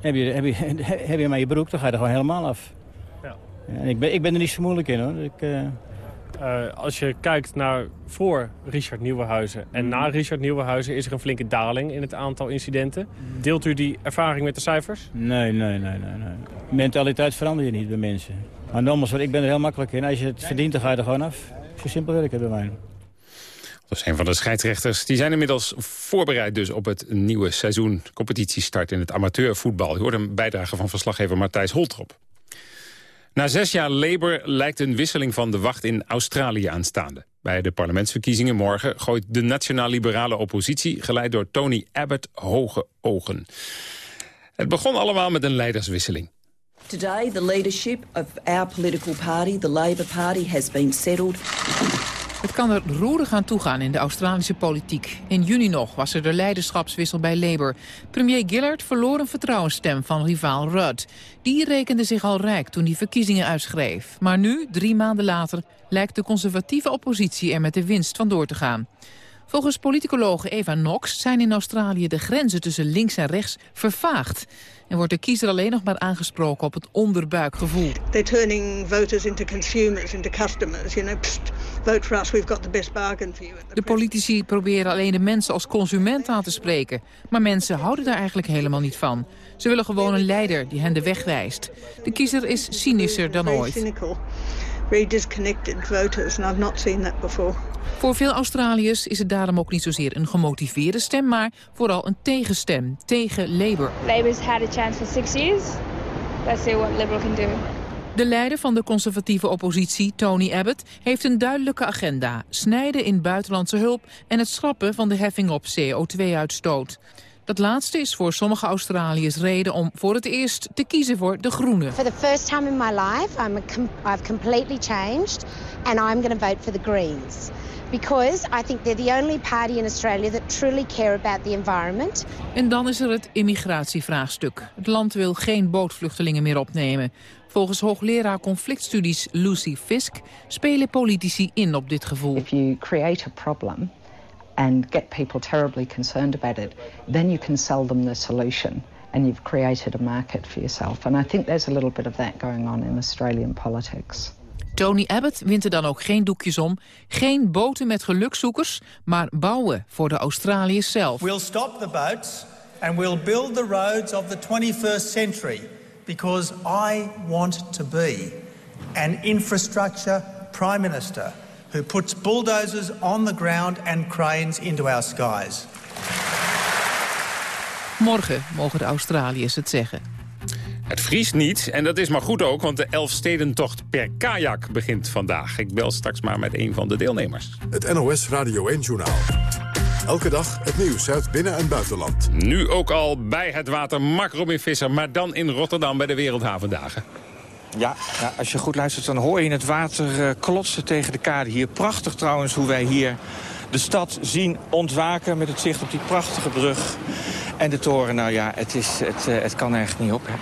heb, je, heb, je, <laughs> heb je maar je broek. Dan ga je er gewoon helemaal af. Ja. En ik, ben, ik ben er niet zo moeilijk in hoor. Ik, uh... Uh, als je kijkt naar voor Richard Nieuwenhuizen en na Richard Nieuwenhuizen... is er een flinke daling in het aantal incidenten. Deelt u die ervaring met de cijfers? Nee, nee, nee. nee, nee. Mentaliteit verander je niet bij mensen. Maar nogmaals, ik ben er heel makkelijk in. Als je het verdient, dan ga je er gewoon af. Zo simpel werkt het bij mij. Dat is een van de scheidsrechters. Die zijn inmiddels voorbereid dus op het nieuwe seizoen. Competitiestart in het amateurvoetbal. Je hoort een bijdrage van verslaggever Matthijs Holtrop. Na zes jaar Labour lijkt een wisseling van de wacht in Australië aanstaande. Bij de parlementsverkiezingen morgen gooit de nationaal-liberale oppositie... geleid door Tony Abbott hoge ogen. Het begon allemaal met een leiderswisseling. Today the leadership of our political party, the Labour Party, has been settled. Het kan er roerig aan toegaan in de Australische politiek. In juni nog was er de leiderschapswissel bij Labour. Premier Gillard verloor een vertrouwensstem van rivaal Rudd. Die rekende zich al rijk toen hij verkiezingen uitschreef. Maar nu, drie maanden later, lijkt de conservatieve oppositie er met de winst vandoor te gaan. Volgens politicologe Eva Knox zijn in Australië de grenzen tussen links en rechts vervaagd. En wordt de kiezer alleen nog maar aangesproken op het onderbuikgevoel. They're turning voters into consumers, into customers. You know, pst, vote for us, we've got the best bargain for you. De politici proberen alleen de mensen als consument aan te spreken. Maar mensen houden daar eigenlijk helemaal niet van. Ze willen gewoon een leider die hen de weg wijst. De kiezer is cynischer dan ooit. Very disconnected voters, and I've not seen that before. Voor veel Australiërs is het daarom ook niet zozeer een gemotiveerde stem... maar vooral een tegenstem, tegen Labour. Labour's had a chance for six years. Let's see what Liberal can do. De leider van de conservatieve oppositie, Tony Abbott, heeft een duidelijke agenda. Snijden in buitenlandse hulp en het schrappen van de heffing op CO2-uitstoot. Dat laatste is voor sommige Australiërs reden om voor het eerst te kiezen voor de groene. For the first time in my life, I'm a com I've completely changed and I'm going to vote for the Greens. Because I think they're the only party in Australia that truly care about the environment. En dan is er het immigratievraagstuk. Het land wil geen bootvluchtelingen meer opnemen. Volgens hoogleraar conflictstudies Lucy Fisk spelen politici in op dit gevoel. If you create a problem and get people terribly concerned about it, then you can sell them the solution. And you've created a market for yourself. And I think there's a little bit of that going on in Australian politics. Tony Abbott wint er dan ook geen doekjes om. Geen boten met gelukzoekers, maar bouwen voor de Australiërs zelf. We'll stop the boats and we'll build the roads of the 21st century. Because I want to be an infrastructure prime minister who puts bulldozers on the ground and cranes into our skies. Morgen mogen de Australiërs het zeggen. Het vriest niet, en dat is maar goed ook, want de Elfstedentocht per kajak begint vandaag. Ik bel straks maar met een van de deelnemers. Het NOS Radio 1-journaal. Elke dag het nieuws uit binnen- en buitenland. Nu ook al bij het water Mark Robin Visser, maar dan in Rotterdam bij de Wereldhavendagen. Ja, ja, als je goed luistert dan hoor je het water uh, klotsen tegen de kade hier. Prachtig trouwens hoe wij hier de stad zien ontwaken met het zicht op die prachtige brug. En de toren, nou ja, het, is, het, uh, het kan echt niet op. Hè?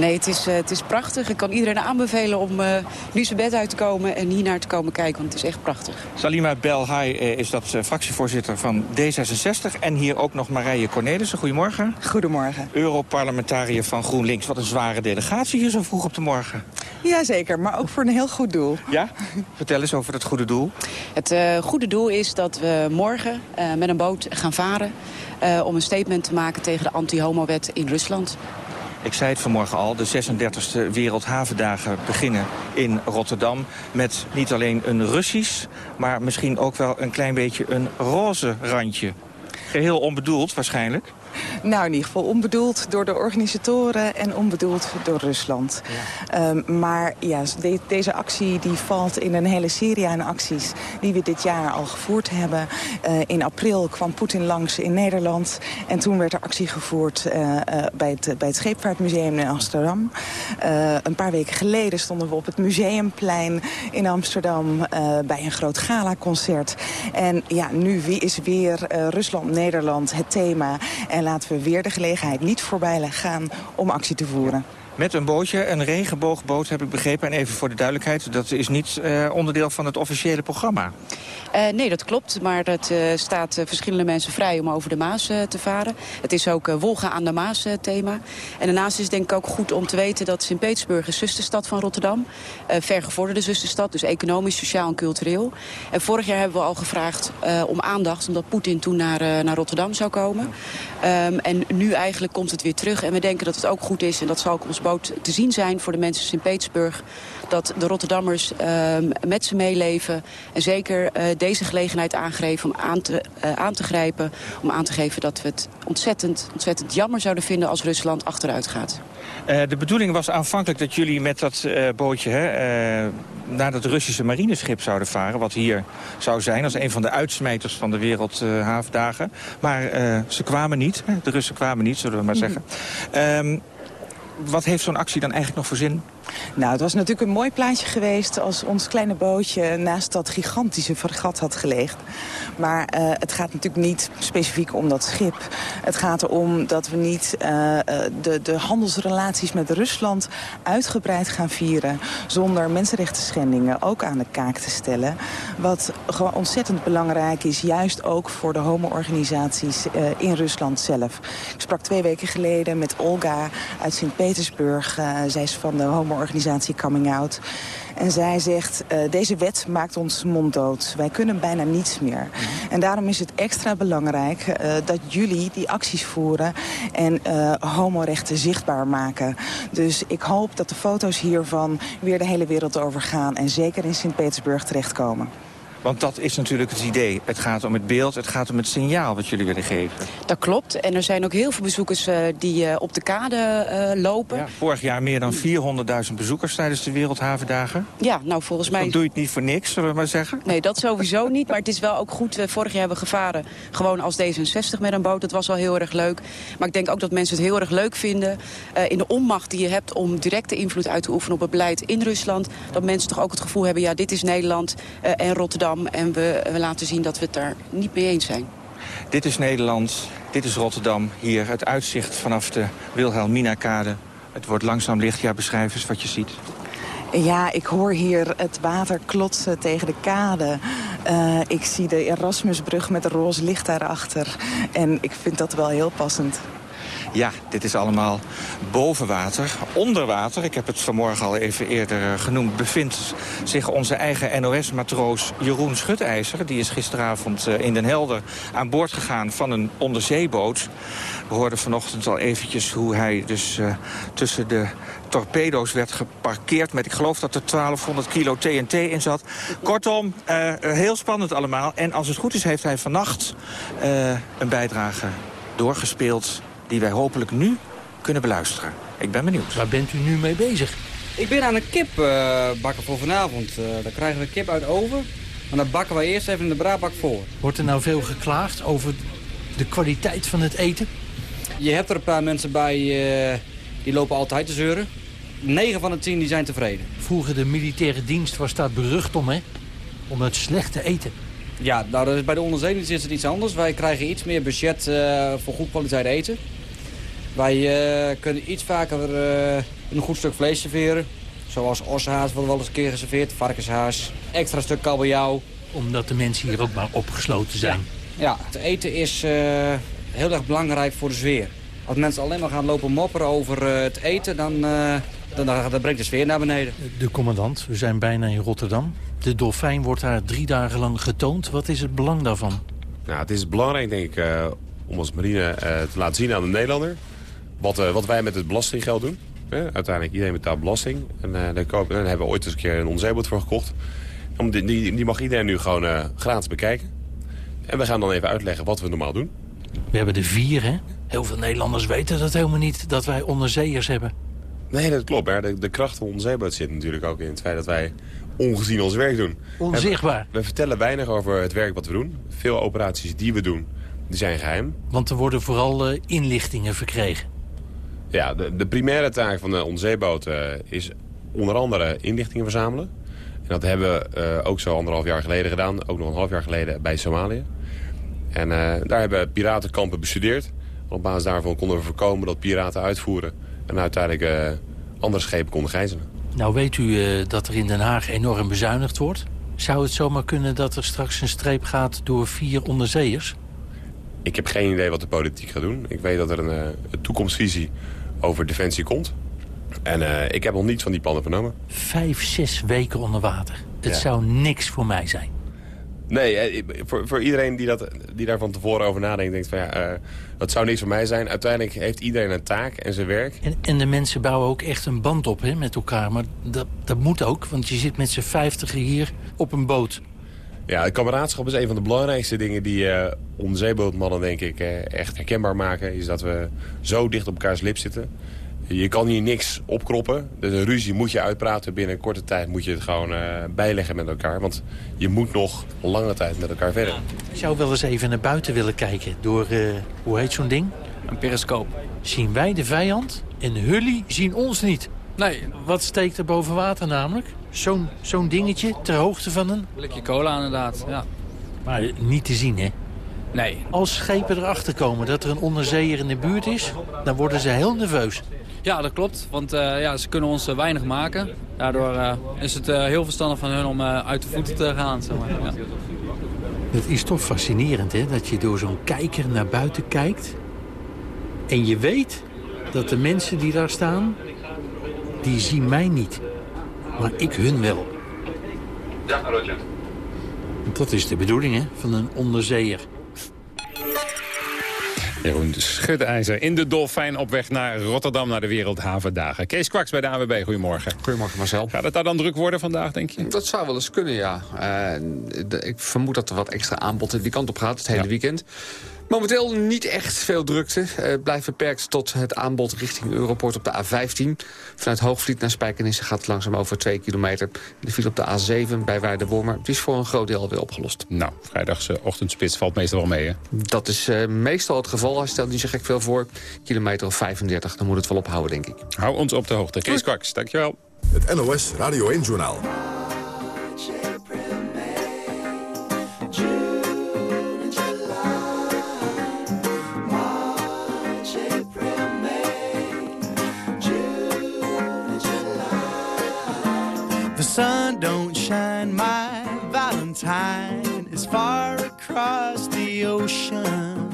Nee, het is, uh, het is prachtig. Ik kan iedereen aanbevelen om uh, nu zijn bed uit te komen en hier naar te komen kijken, want het is echt prachtig. Salima Belhai is dat fractievoorzitter van D66 en hier ook nog Marije Cornelissen. Goedemorgen. Goedemorgen. Europarlementariër van GroenLinks. Wat een zware delegatie hier zo vroeg op de morgen. Jazeker, maar ook voor een heel goed doel. Ja? Vertel eens over het goede doel. Het goede doel is dat we morgen met een boot gaan varen om een statement te maken tegen de anti-homo-wet in Rusland. Ik zei het vanmorgen al, de 36e Wereldhavendagen beginnen in Rotterdam... met niet alleen een Russisch, maar misschien ook wel een klein beetje een roze randje. Geheel onbedoeld waarschijnlijk. <laughs> Nou, in ieder geval onbedoeld door de organisatoren en onbedoeld door Rusland. Ehm, maar ja, deze actie die valt in een hele serie aan acties die we dit jaar al gevoerd hebben. Uh, in april kwam Poetin langs in Nederland en toen werd er actie gevoerd uh, uh, bij, het, bij het Scheepvaartmuseum in Amsterdam. een paar weken geleden stonden we op het Museumplein in Amsterdam bij een groot galaconcert. En ja, nu is weer Rusland-Nederland het thema en laten we weer de gelegenheid niet voorbij gaan om actie te voeren. Met een bootje, een regenboogboot heb ik begrepen. En even voor de duidelijkheid, dat is niet uh, onderdeel van het officiële programma. Uh, nee, dat klopt. Maar het uh, staat verschillende mensen vrij om over de Maas te varen. Het is ook Wolga aan de Maas thema. En daarnaast is het denk ik ook goed om te weten dat Sint-Petersburg is zusterstad van Rotterdam. vergevorderde zusterstad, dus economisch, sociaal en cultureel. En vorig jaar hebben we al gevraagd om aandacht, omdat Poetin toen naar, naar Rotterdam zou komen. Um, en nu eigenlijk komt het weer terug. En we denken dat het ook goed is, en dat zal ook ons te zien zijn voor de mensen in Sint-Petersburg... dat de Rotterdammers uh, met ze meeleven en zeker uh, deze gelegenheid aangrepen om aan te, uh, aan te grijpen... om aan te geven dat we het ontzettend, ontzettend jammer zouden vinden als Rusland achteruit gaat. Uh, de bedoeling was aanvankelijk dat jullie met dat uh, bootje hè, uh, naar het Russische marineschip zouden varen. Wat hier zou zijn als een van de uitsmijters van de wereldhaafdagen. maar ze kwamen niet. Hè, de Russen kwamen niet, zullen we maar zeggen. Mm -hmm. Wat heeft zo'n actie dan eigenlijk nog voor zin? Nou, het was natuurlijk een mooi plaatje geweest als ons kleine bootje naast dat gigantische fregat had gelegen. Maar uh, het gaat natuurlijk niet specifiek om dat schip. Het gaat erom dat we niet uh, de, de handelsrelaties met Rusland uitgebreid gaan vieren... zonder mensenrechten schendingen ook aan de kaak te stellen. Wat gewoon ontzettend belangrijk is, juist ook voor de homo-organisaties in Rusland zelf. Ik sprak twee weken geleden met Olga uit Sint-Petersburg. zij is van de homo organisatie Coming Out. En zij zegt, uh, deze wet maakt ons monddood. Wij kunnen bijna niets meer. En daarom is het extra belangrijk uh, dat jullie die acties voeren... en uh, homorechten zichtbaar maken. Dus ik hoop dat de foto's hiervan weer de hele wereld overgaan... en zeker in Sint-Petersburg terechtkomen. Want dat is natuurlijk het idee. Het gaat om het beeld, het gaat om het signaal wat jullie willen geven. Dat klopt. En er zijn ook heel veel bezoekers uh, die uh, op de kade uh, lopen. Ja, vorig jaar meer dan 400.000 bezoekers tijdens de Wereldhavendagen. Ja, nou volgens mij... Dan doe je het niet voor niks, zullen we maar zeggen? Nee, dat sowieso niet. Maar het is wel ook goed. vorig jaar hebben we gevaren gewoon als D66 met een boot. Dat was wel heel erg leuk. Maar ik denk ook dat mensen het heel erg leuk vinden... in de onmacht die je hebt om directe invloed uit te oefenen op het beleid in Rusland. Dat mensen toch ook het gevoel hebben, ja, dit is Nederland en Rotterdam en we, we laten zien dat we het daar niet mee eens zijn. Dit is Nederland, dit is Rotterdam. Hier het uitzicht vanaf de Wilhelmina-kade. Het wordt langzaam licht. Ja, beschrijf eens wat je ziet. Ja, ik hoor hier het water klotsen tegen de kade. Uh, ik zie de Erasmusbrug met roze licht daarachter. En ik vind dat wel heel passend. Ja, dit is allemaal boven water. Onder water, ik heb het vanmorgen al even eerder genoemd... bevindt zich onze eigen NOS-matroos Jeroen Schutijzer. Die is gisteravond in Den Helder aan boord gegaan van een onderzeeboot. We hoorden vanochtend al eventjes hoe hij dus uh, tussen de torpedo's werd geparkeerd... met ik geloof dat er 1200 kilo TNT in zat. Kortom, heel spannend allemaal. En als het goed is heeft hij vannacht een bijdrage doorgespeeld die wij hopelijk nu kunnen beluisteren. Ik ben benieuwd. Waar bent u nu mee bezig? Ik ben aan een kip uh, bakken voor vanavond. Uh, dan krijgen we kip uit de oven. En dan bakken we eerst even in de braadbak voor. Wordt er nou veel geklaagd over de kwaliteit van het eten? Je hebt er een paar mensen bij uh, die lopen altijd te zeuren. 9 van de 10 die zijn tevreden. Vroeger de militaire dienst was daar berucht om, hè? Om het slechte eten. Ja, nou, dat is bij de onderzeedienst is het iets anders. Wij krijgen iets meer budget voor goed kwaliteit eten. Wij uh, kunnen iets vaker uh, een goed stuk vlees serveren. Zoals ossenhaas wordt wel eens een keer geserveerd, varkenshaas, extra stuk kabeljauw. Omdat de mensen hier ook maar opgesloten zijn. Ja, ja het eten is uh, heel erg belangrijk voor de sfeer. Als mensen alleen maar gaan lopen mopperen over het eten, dan, dan, dan brengt de sfeer naar beneden. De commandant, we zijn bijna in Rotterdam. De dolfijn wordt daar drie dagen lang getoond. Wat is het belang daarvan? Nou, het is belangrijk, denk ik, om als marine te laten zien aan de Nederlander wat, uh, wat wij met het belastinggeld doen. Hè? Uiteindelijk, iedereen betaalt belasting. En uh, daar, kopen, daar hebben we ooit eens een keer een onzeeboot voor gekocht. Om die, die, die, mag iedereen nu gewoon uh, gratis bekijken. En we gaan dan even uitleggen wat we normaal doen. We hebben er vier, hè? Heel veel Nederlanders weten dat helemaal niet, dat wij onderzeeërs hebben. Nee, dat klopt. Hè. De, de kracht van onze zeeboot zit natuurlijk ook in het feit dat wij ongezien ons werk doen. Onzichtbaar. We, we, vertellen weinig over het werk wat we doen. Veel operaties die we doen, die zijn geheim. Want er worden vooral uh, inlichtingen verkregen. Ja, de, de primaire taak van de onzeeboot uh, is onder andere inlichtingen verzamelen. En dat hebben we uh, ook zo anderhalf jaar geleden gedaan. Ook nog een half jaar geleden bij Somalië. En daar hebben piratenkampen bestudeerd. Op basis daarvan konden we voorkomen dat piraten uitvoeren... en uiteindelijk andere schepen konden gijzelen. Nou weet u uh, dat er in Den Haag enorm bezuinigd wordt. Zou het zomaar kunnen dat er straks een streep gaat door vier onderzeeërs? Ik heb geen idee wat de politiek gaat doen. Ik weet dat er een, een toekomstvisie over defensie komt. En uh, ik heb nog niets van die plannen vernomen. Vijf, zes weken onder water. Het ja. zou niks voor mij zijn. Nee, voor, voor iedereen die, dat, die daar van tevoren over nadenkt... denkt van ja, uh, dat zou niks voor mij zijn. Uiteindelijk heeft iedereen een taak en zijn werk. En, en de mensen bouwen ook echt een band op hè, met elkaar. Maar dat, dat moet ook, want je zit met z'n vijftigen hier op een boot. Ja, het kameraadschap is een van de belangrijkste dingen... die uh, onze zeebootmannen, denk ik, uh, echt herkenbaar maken. Is dat we zo dicht op elkaars lip zitten. Je kan hier niks opkroppen. Dus een ruzie moet je uitpraten. Binnen een korte tijd moet je het gewoon uh, bijleggen met elkaar. Want je moet nog lange tijd met elkaar verder. Ik zou wel eens even naar buiten willen kijken. Door, uh, hoe heet zo'n ding? Een periscoop. Zien wij de vijand en jullie zien ons niet. Nee. Wat steekt er boven water namelijk? Zo'n zo'n dingetje ter hoogte van een... Blikje cola inderdaad, ja. Maar niet te zien, hè? Nee. Als schepen erachter komen dat er een onderzeeër in de buurt is... dan worden ze heel nerveus. Ja, dat klopt. Want uh, ja, ze kunnen ons uh, weinig maken. Daardoor uh, is het heel verstandig van hun om uit de voeten te gaan. Zeg maar. ja. Het is toch fascinerend, hè? Dat je door zo'n kijker naar buiten kijkt. En je weet dat de mensen die daar staan... die zien mij niet. Maar ik hun wel. Ja, Roger. Dat is de bedoeling, hè? Van een onderzeeër. Jeroen Schutijzer in de Dolfijn op weg naar Rotterdam... naar de Wereldhavendagen. Kees Kwaks bij de AWB, goedemorgen. Goedemorgen Marcel. Gaat het daar dan druk worden vandaag, denk je? Dat zou wel eens kunnen, ja. Uh, de, ik vermoed dat er wat extra aanbod die kant op gaat, het hele ja. weekend. Momenteel niet echt veel drukte. Het uh, blijft beperkt tot het aanbod richting Europort op de A15. Vanuit Hoogvliet naar Spijkenisse gaat het langzaam over 2 kilometer. De file op de A7 bij Waardenwormer is voor een groot deel alweer opgelost. Nou, vrijdagse ochtendspits valt meestal wel mee, hè? Dat is uh, meestal het geval. Hij stelt niet zo gek veel voor. Kilometer of 35, dan moet het wel ophouden, denk ik. Hou ons op de hoogte. Kees Kwaks, dankjewel. Het NOS Radio 1-journaal. Sun don't shine, my Valentine is far across the ocean.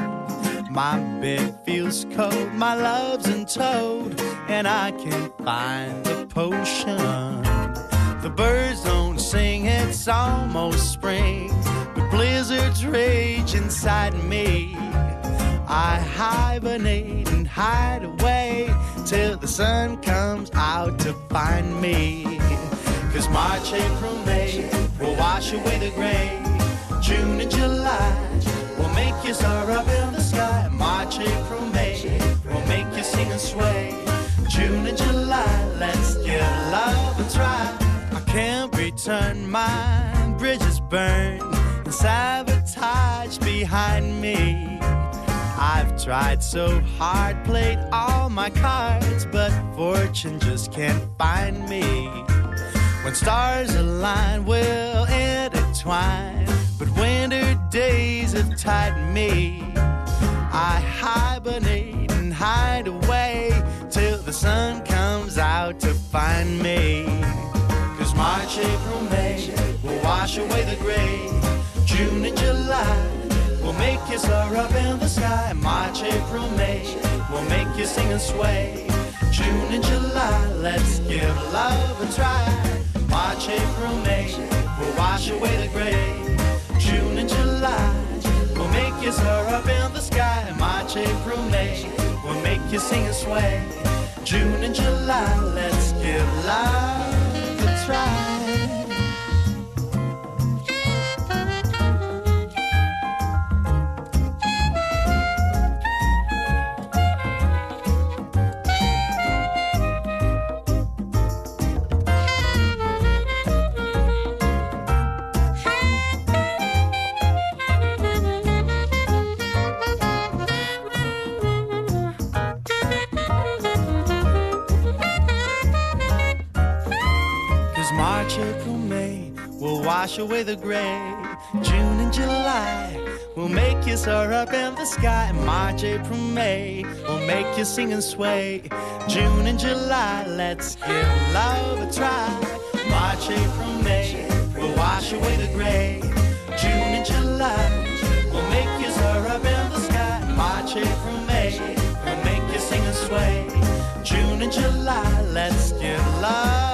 My bed feels cold, my love's in and I can't find the potion. The birds don't sing, it's almost spring, but blizzards rage inside me. I hibernate and hide away till the sun comes out to find me. Cause March, April, May will wash away the gray. June and July will make you soar up in the sky. March, April, May will make you sing and sway. June and July, let's give love a try. I can't return my bridges burned and sabotage behind me. I've tried so hard, played all my cards, but fortune just can't find me. When stars align, we'll intertwine. But winter days have tightened me. I hibernate and hide away till the sun comes out to find me. Cause March, April, May will wash away the gray. June and July will make you soar up in the sky. March, April, May will make you sing and sway. June and July, let's give love a try. March, April, May will wash away the gray. June and July we'll make you soar up in the sky. March, April, May will make you sing and sway. June and July, let's give love a try. Wash away the gray. June and July will make you soar up in the sky. March, April, May will make you sing and sway. June and July, let's give love a try. March, April, May will wash away the gray. June and July will make you soar up in the sky. March, April, May will make you sing and sway. June and July, let's give love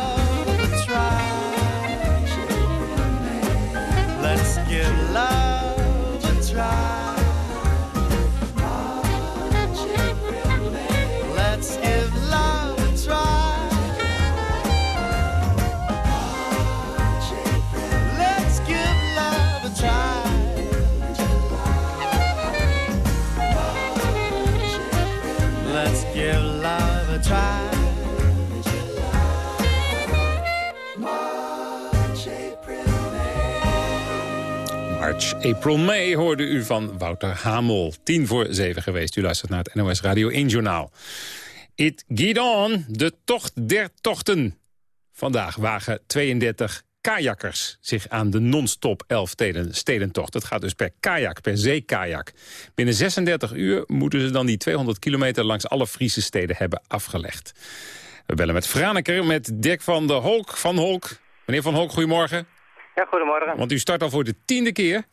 April, May hoorde u van Wouter Hamel. Tien voor zeven geweest. U luistert naar het NOS Radio 1 Journaal. It geht on, de tocht der tochten. Vandaag wagen 32 kajakkers zich aan de non-stop Elfsteden stedentocht. Het gaat dus per kajak, per zeekajak. Binnen 36 uur moeten ze dan die 200 kilometer langs alle Friese steden hebben afgelegd. We bellen met Franeker, met Dirk van der Holk van Holk. Meneer van Holk, goedemorgen. Ja, goedemorgen. Want u start al voor de tiende keer.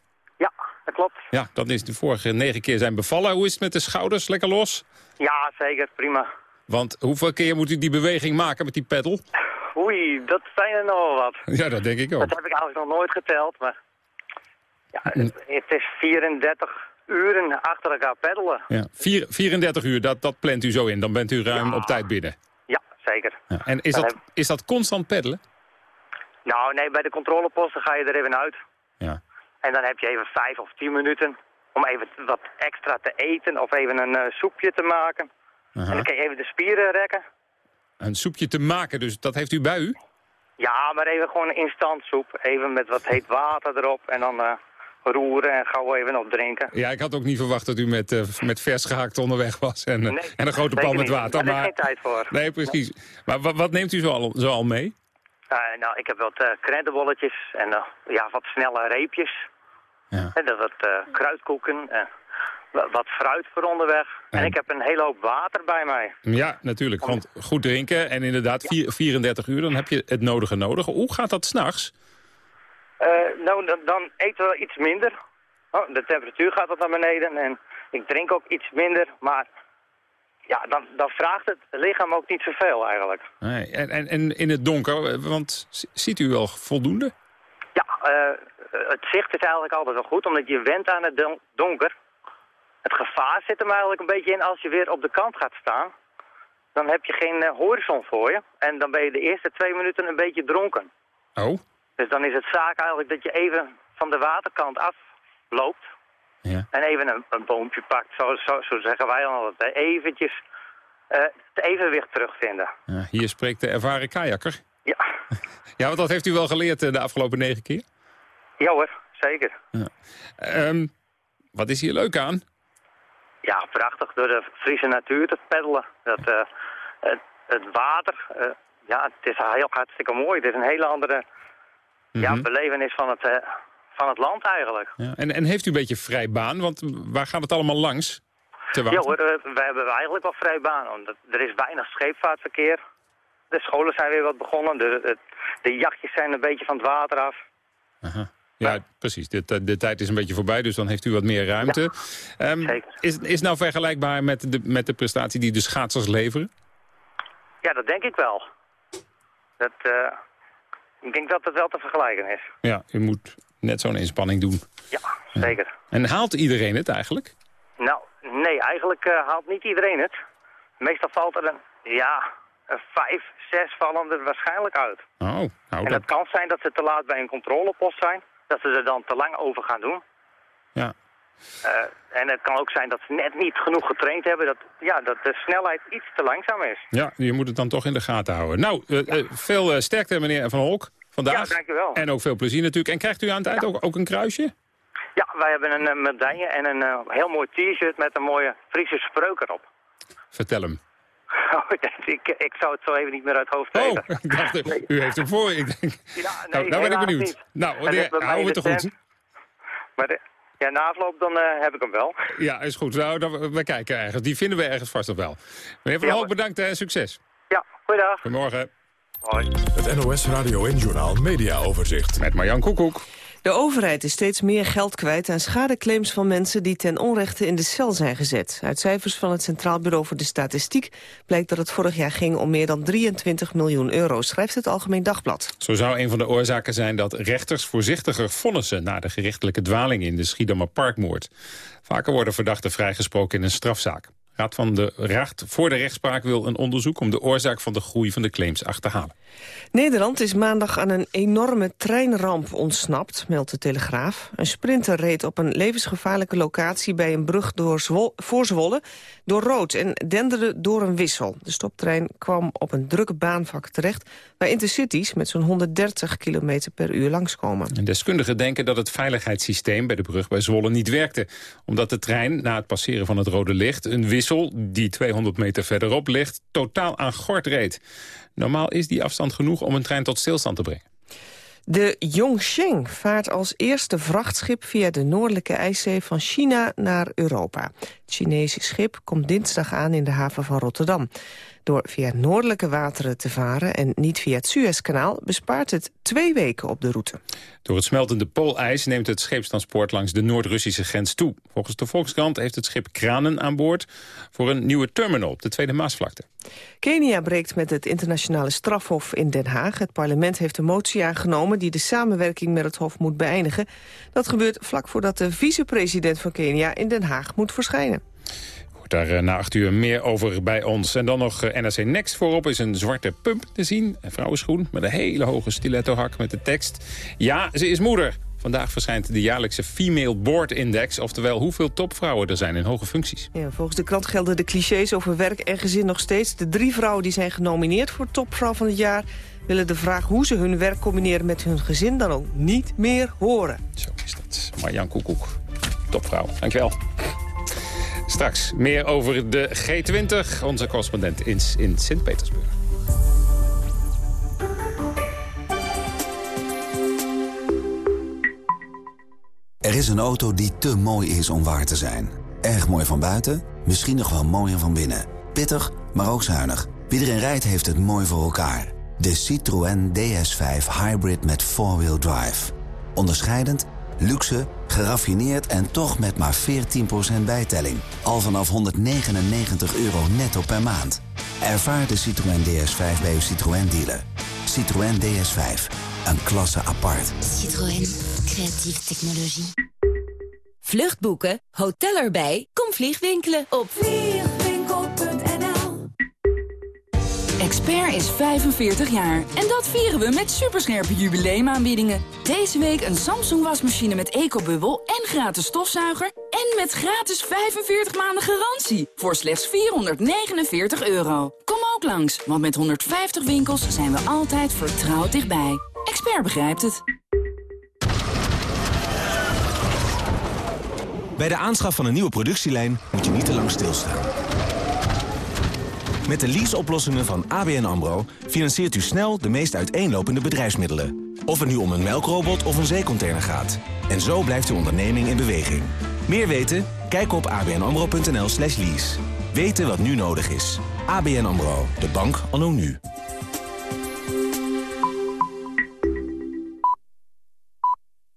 Dat klopt. Ja, dat is de vorige negen keer zijn bevallen. Hoe is het met de schouders? Lekker los? Ja, zeker. Prima. Want hoeveel keer moet u die beweging maken met die pedal? Oei, dat zijn er nogal wat. <laughs> Ja, dat denk ik ook. Dat heb ik eigenlijk nog nooit geteld, maar... Ja, het, is 34 uren achter elkaar peddelen. Ja. Vier, 34 uur, dat, dat plant u zo in. Dan bent u ruim op tijd binnen. Ja, zeker. Ja. En is dat, is dat constant peddelen? Nou, nee, bij de controleposten ga je er even uit. Ja. En dan heb je even vijf of tien minuten om even wat extra te eten of even een eh, soepje te maken. Aha. En dan kan je even de spieren rekken. Een soepje te maken, dus dat heeft u bij u? Ja, maar even gewoon een instant soep. Even met wat heet water erop en dan eh, roeren en gauw even op drinken. Ja, ik had ook niet verwacht dat u met, eh, met vers gehakt onderweg was. En, en een grote pan met water. Daar is Maar... geen tijd voor. Nee, precies. Maar wat, wat neemt u zo al, zo al mee? Eh, nou, ik heb wat krentenbolletjes en eh, ja, wat snelle reepjes. Ja. En wat kruidkoeken, en wa- wat fruit voor onderweg. En ik heb een hele hoop water bij mij. Ja, natuurlijk. Want goed drinken en inderdaad vier- 34 uur, dan heb je het nodige nodig. Hoe gaat dat s'nachts? Nou, dan, dan eten we iets minder. Oh, de temperatuur gaat wat naar beneden en ik drink ook iets minder. Maar ja, dan, dan vraagt het lichaam ook niet zoveel eigenlijk. Nee, en, en, en in het donker, eh, want ziet u wel voldoende? Ja, eh, het zicht is eigenlijk altijd wel goed, omdat je went aan het don- donker. Het gevaar zit er eigenlijk een beetje in als je weer op de kant gaat staan. Dan heb je geen eh, horizon voor je. En dan ben je de eerste twee minuten een beetje dronken. Oh? Dus dan is het zaak eigenlijk dat je even van de waterkant afloopt. Ja. En even een, een boompje pakt, zo, zo, zo zeggen wij dan altijd. Eventjes eh, het evenwicht terugvinden. Ja, hier spreekt de ervaren kajakker. Ja. <laughs> Ja, want dat heeft u wel geleerd eh, de afgelopen negen keer. Ja hoor, zeker. Ehm, wat is hier leuk aan? Ja, prachtig door de Friese natuur te peddelen. Dat, eh, het, het water, ja, het is heel hartstikke mooi. Het is een hele andere ja, Mhm. belevenis van het, van het land eigenlijk. Ja, en, en heeft u een beetje vrij baan? Want waar gaat het allemaal langs? Te? Ja hoor, eh, wij hebben eigenlijk wel vrij baan. Er is weinig scheepvaartverkeer. De scholen zijn weer wat begonnen. De, de, de jachtjes zijn een beetje van het water af. Ja, precies. De, de, de tijd is een beetje voorbij, dus dan heeft u wat meer ruimte. Ehm, is, is nou vergelijkbaar met de, met de prestatie die de schaatsers leveren? Ja, dat denk ik wel. Dat, eh, ik denk dat het wel te vergelijken is. Ja, u moet net zo'n inspanning doen. Ja, zeker. En haalt iedereen het eigenlijk? Nou, nee, eigenlijk eh, haalt niet iedereen het. Meestal valt er een, ja, een vijf, zes vallen er waarschijnlijk uit. Oh, nou, en dat, dat kan zijn dat ze te laat bij een controlepost zijn. Dat ze er dan te lang over gaan doen. ja. Eh, en het kan ook zijn dat ze net niet genoeg getraind hebben. Dat, ja, dat de snelheid iets te langzaam is. ja, je moet het dan toch in de gaten houden. Nou, eh, veel sterkte meneer Van Holk vandaag. Ja, dankjewel. En ook veel plezier natuurlijk. En krijgt u aan het eind ook, ook een kruisje? Ja, wij hebben een eh, medaille en een eh, heel mooi t-shirt met een mooie Friese spreuk erop. Vertel hem. <laughs> Oh, ik, ik zou het zo even niet meer uit het hoofd weten. Oh, ik dacht, <laughs> u heeft hem voor. Ik denk, Ja, nou, nou ben ik benieuwd. niet. Nou, houden we de goed. tent. Maar de, ja, na afloop dan eh, heb ik hem wel. <laughs> Ja, is goed. Nou, dan, we kijken ergens. Die vinden we ergens vast nog wel. Meneer Van Ja, Hoog, bedankt en succes. Ja, goeiedag. Goedemorgen. Hoi. Het NOS Radio en Journaal Media Overzicht. Met Marjan Koekoek. De overheid is steeds meer geld kwijt aan schadeclaims van mensen die ten onrechte in de cel zijn gezet. Uit cijfers van het Centraal Bureau voor de Statistiek blijkt dat het vorig jaar ging om meer dan 23 miljoen euro, schrijft het Algemeen Dagblad. Zo zou een van de oorzaken zijn dat rechters voorzichtiger vonnissen... na de gerechtelijke dwaling in de Schiedammer Parkmoord. Vaker worden verdachten vrijgesproken in een strafzaak. Raad van de Raad voor de rechtspraak wil een onderzoek... om de oorzaak van de groei van de claims achterhalen. Nederland is maandag aan een enorme treinramp ontsnapt, meldt de Telegraaf. Een sprinter reed op een levensgevaarlijke locatie bij een brug door Zwol voor Zwolle door rood en denderde door een wissel. De stoptrein kwam op een drukke baanvak terecht waar intercities met zo'n 130 km per uur langskomen. En deskundigen denken dat het veiligheidssysteem bij de brug bij Zwolle niet werkte. Omdat de trein na het passeren van het rode licht een wissel die 200 meter verderop ligt totaal aan gort reed. Normaal is die afstand genoeg om een trein tot stilstand te brengen. De Yongsheng vaart als eerste vrachtschip via de noordelijke ijszee van China naar Europa. Het Chinese schip komt dinsdag aan in de haven van Rotterdam. Door via noordelijke wateren te varen en niet via het Suezkanaal... bespaart het twee weken op de route. Door het smeltende poolijs neemt het scheepstransport langs de Noord-Russische grens toe. Volgens de Volkskrant heeft het schip kranen aan boord voor een nieuwe terminal op de Tweede Maasvlakte. Kenia breekt met het internationale strafhof in Den Haag. Het parlement heeft een motie aangenomen die de samenwerking met het hof moet beëindigen. Dat gebeurt vlak voordat de vicepresident van Kenia in Den Haag moet verschijnen. Hoort daar eh, na acht uur meer over bij ons. En dan nog eh, NRC Next voorop is een zwarte pump te zien. Een vrouwenschoen met een hele hoge stilettohak met de tekst... Ja, ze is moeder. Vandaag verschijnt de jaarlijkse Female Board Index... oftewel hoeveel topvrouwen er zijn in hoge functies. Ja, volgens de krant gelden de clichés over werk en gezin nog steeds. De drie vrouwen die zijn genomineerd voor topvrouw van het jaar... willen de vraag hoe ze hun werk combineren met hun gezin dan ook niet meer horen. Zo is dat. Marjan Koekoek, topvrouw. Dankjewel. Straks meer over de G20. Onze correspondent is in Sint-Petersburg. Er is een auto die te mooi is om waar te zijn. Erg mooi van buiten, misschien nog wel mooier van binnen. Pittig, maar ook zuinig. Wie erin rijdt heeft het mooi voor elkaar. De Citroën DS5 Hybrid met 4-wheel drive. Onderscheidend, luxe, geraffineerd en toch met maar 14% bijtelling. Al vanaf 199 euro netto per maand. Ervaar de Citroën DS5 bij uw Citroën dealer. Citroën DS5, een klasse apart. Citroën. Creatieve technologie. Vluchtboeken, hotel erbij, kom vliegwinkelen op Expert is 45 jaar en dat vieren we met superscherpe jubileumaanbiedingen. Deze week een Samsung wasmachine met ecobubbel en gratis stofzuiger... en met gratis 45 maanden garantie voor slechts 449 euro. Kom ook langs, want met 150 winkels zijn we altijd vertrouwd dichtbij. Expert begrijpt het. Bij de aanschaf van een nieuwe productielijn moet je niet te lang stilstaan. Met de leaseoplossingen van ABN AMRO financiert u snel de meest uiteenlopende bedrijfsmiddelen. Of het nu om een melkrobot of een zeecontainer gaat. En zo blijft uw onderneming in beweging. Meer weten? Kijk op abnamro.nl slash lease. Weten wat nu nodig is. ABN AMRO, de bank anno nu.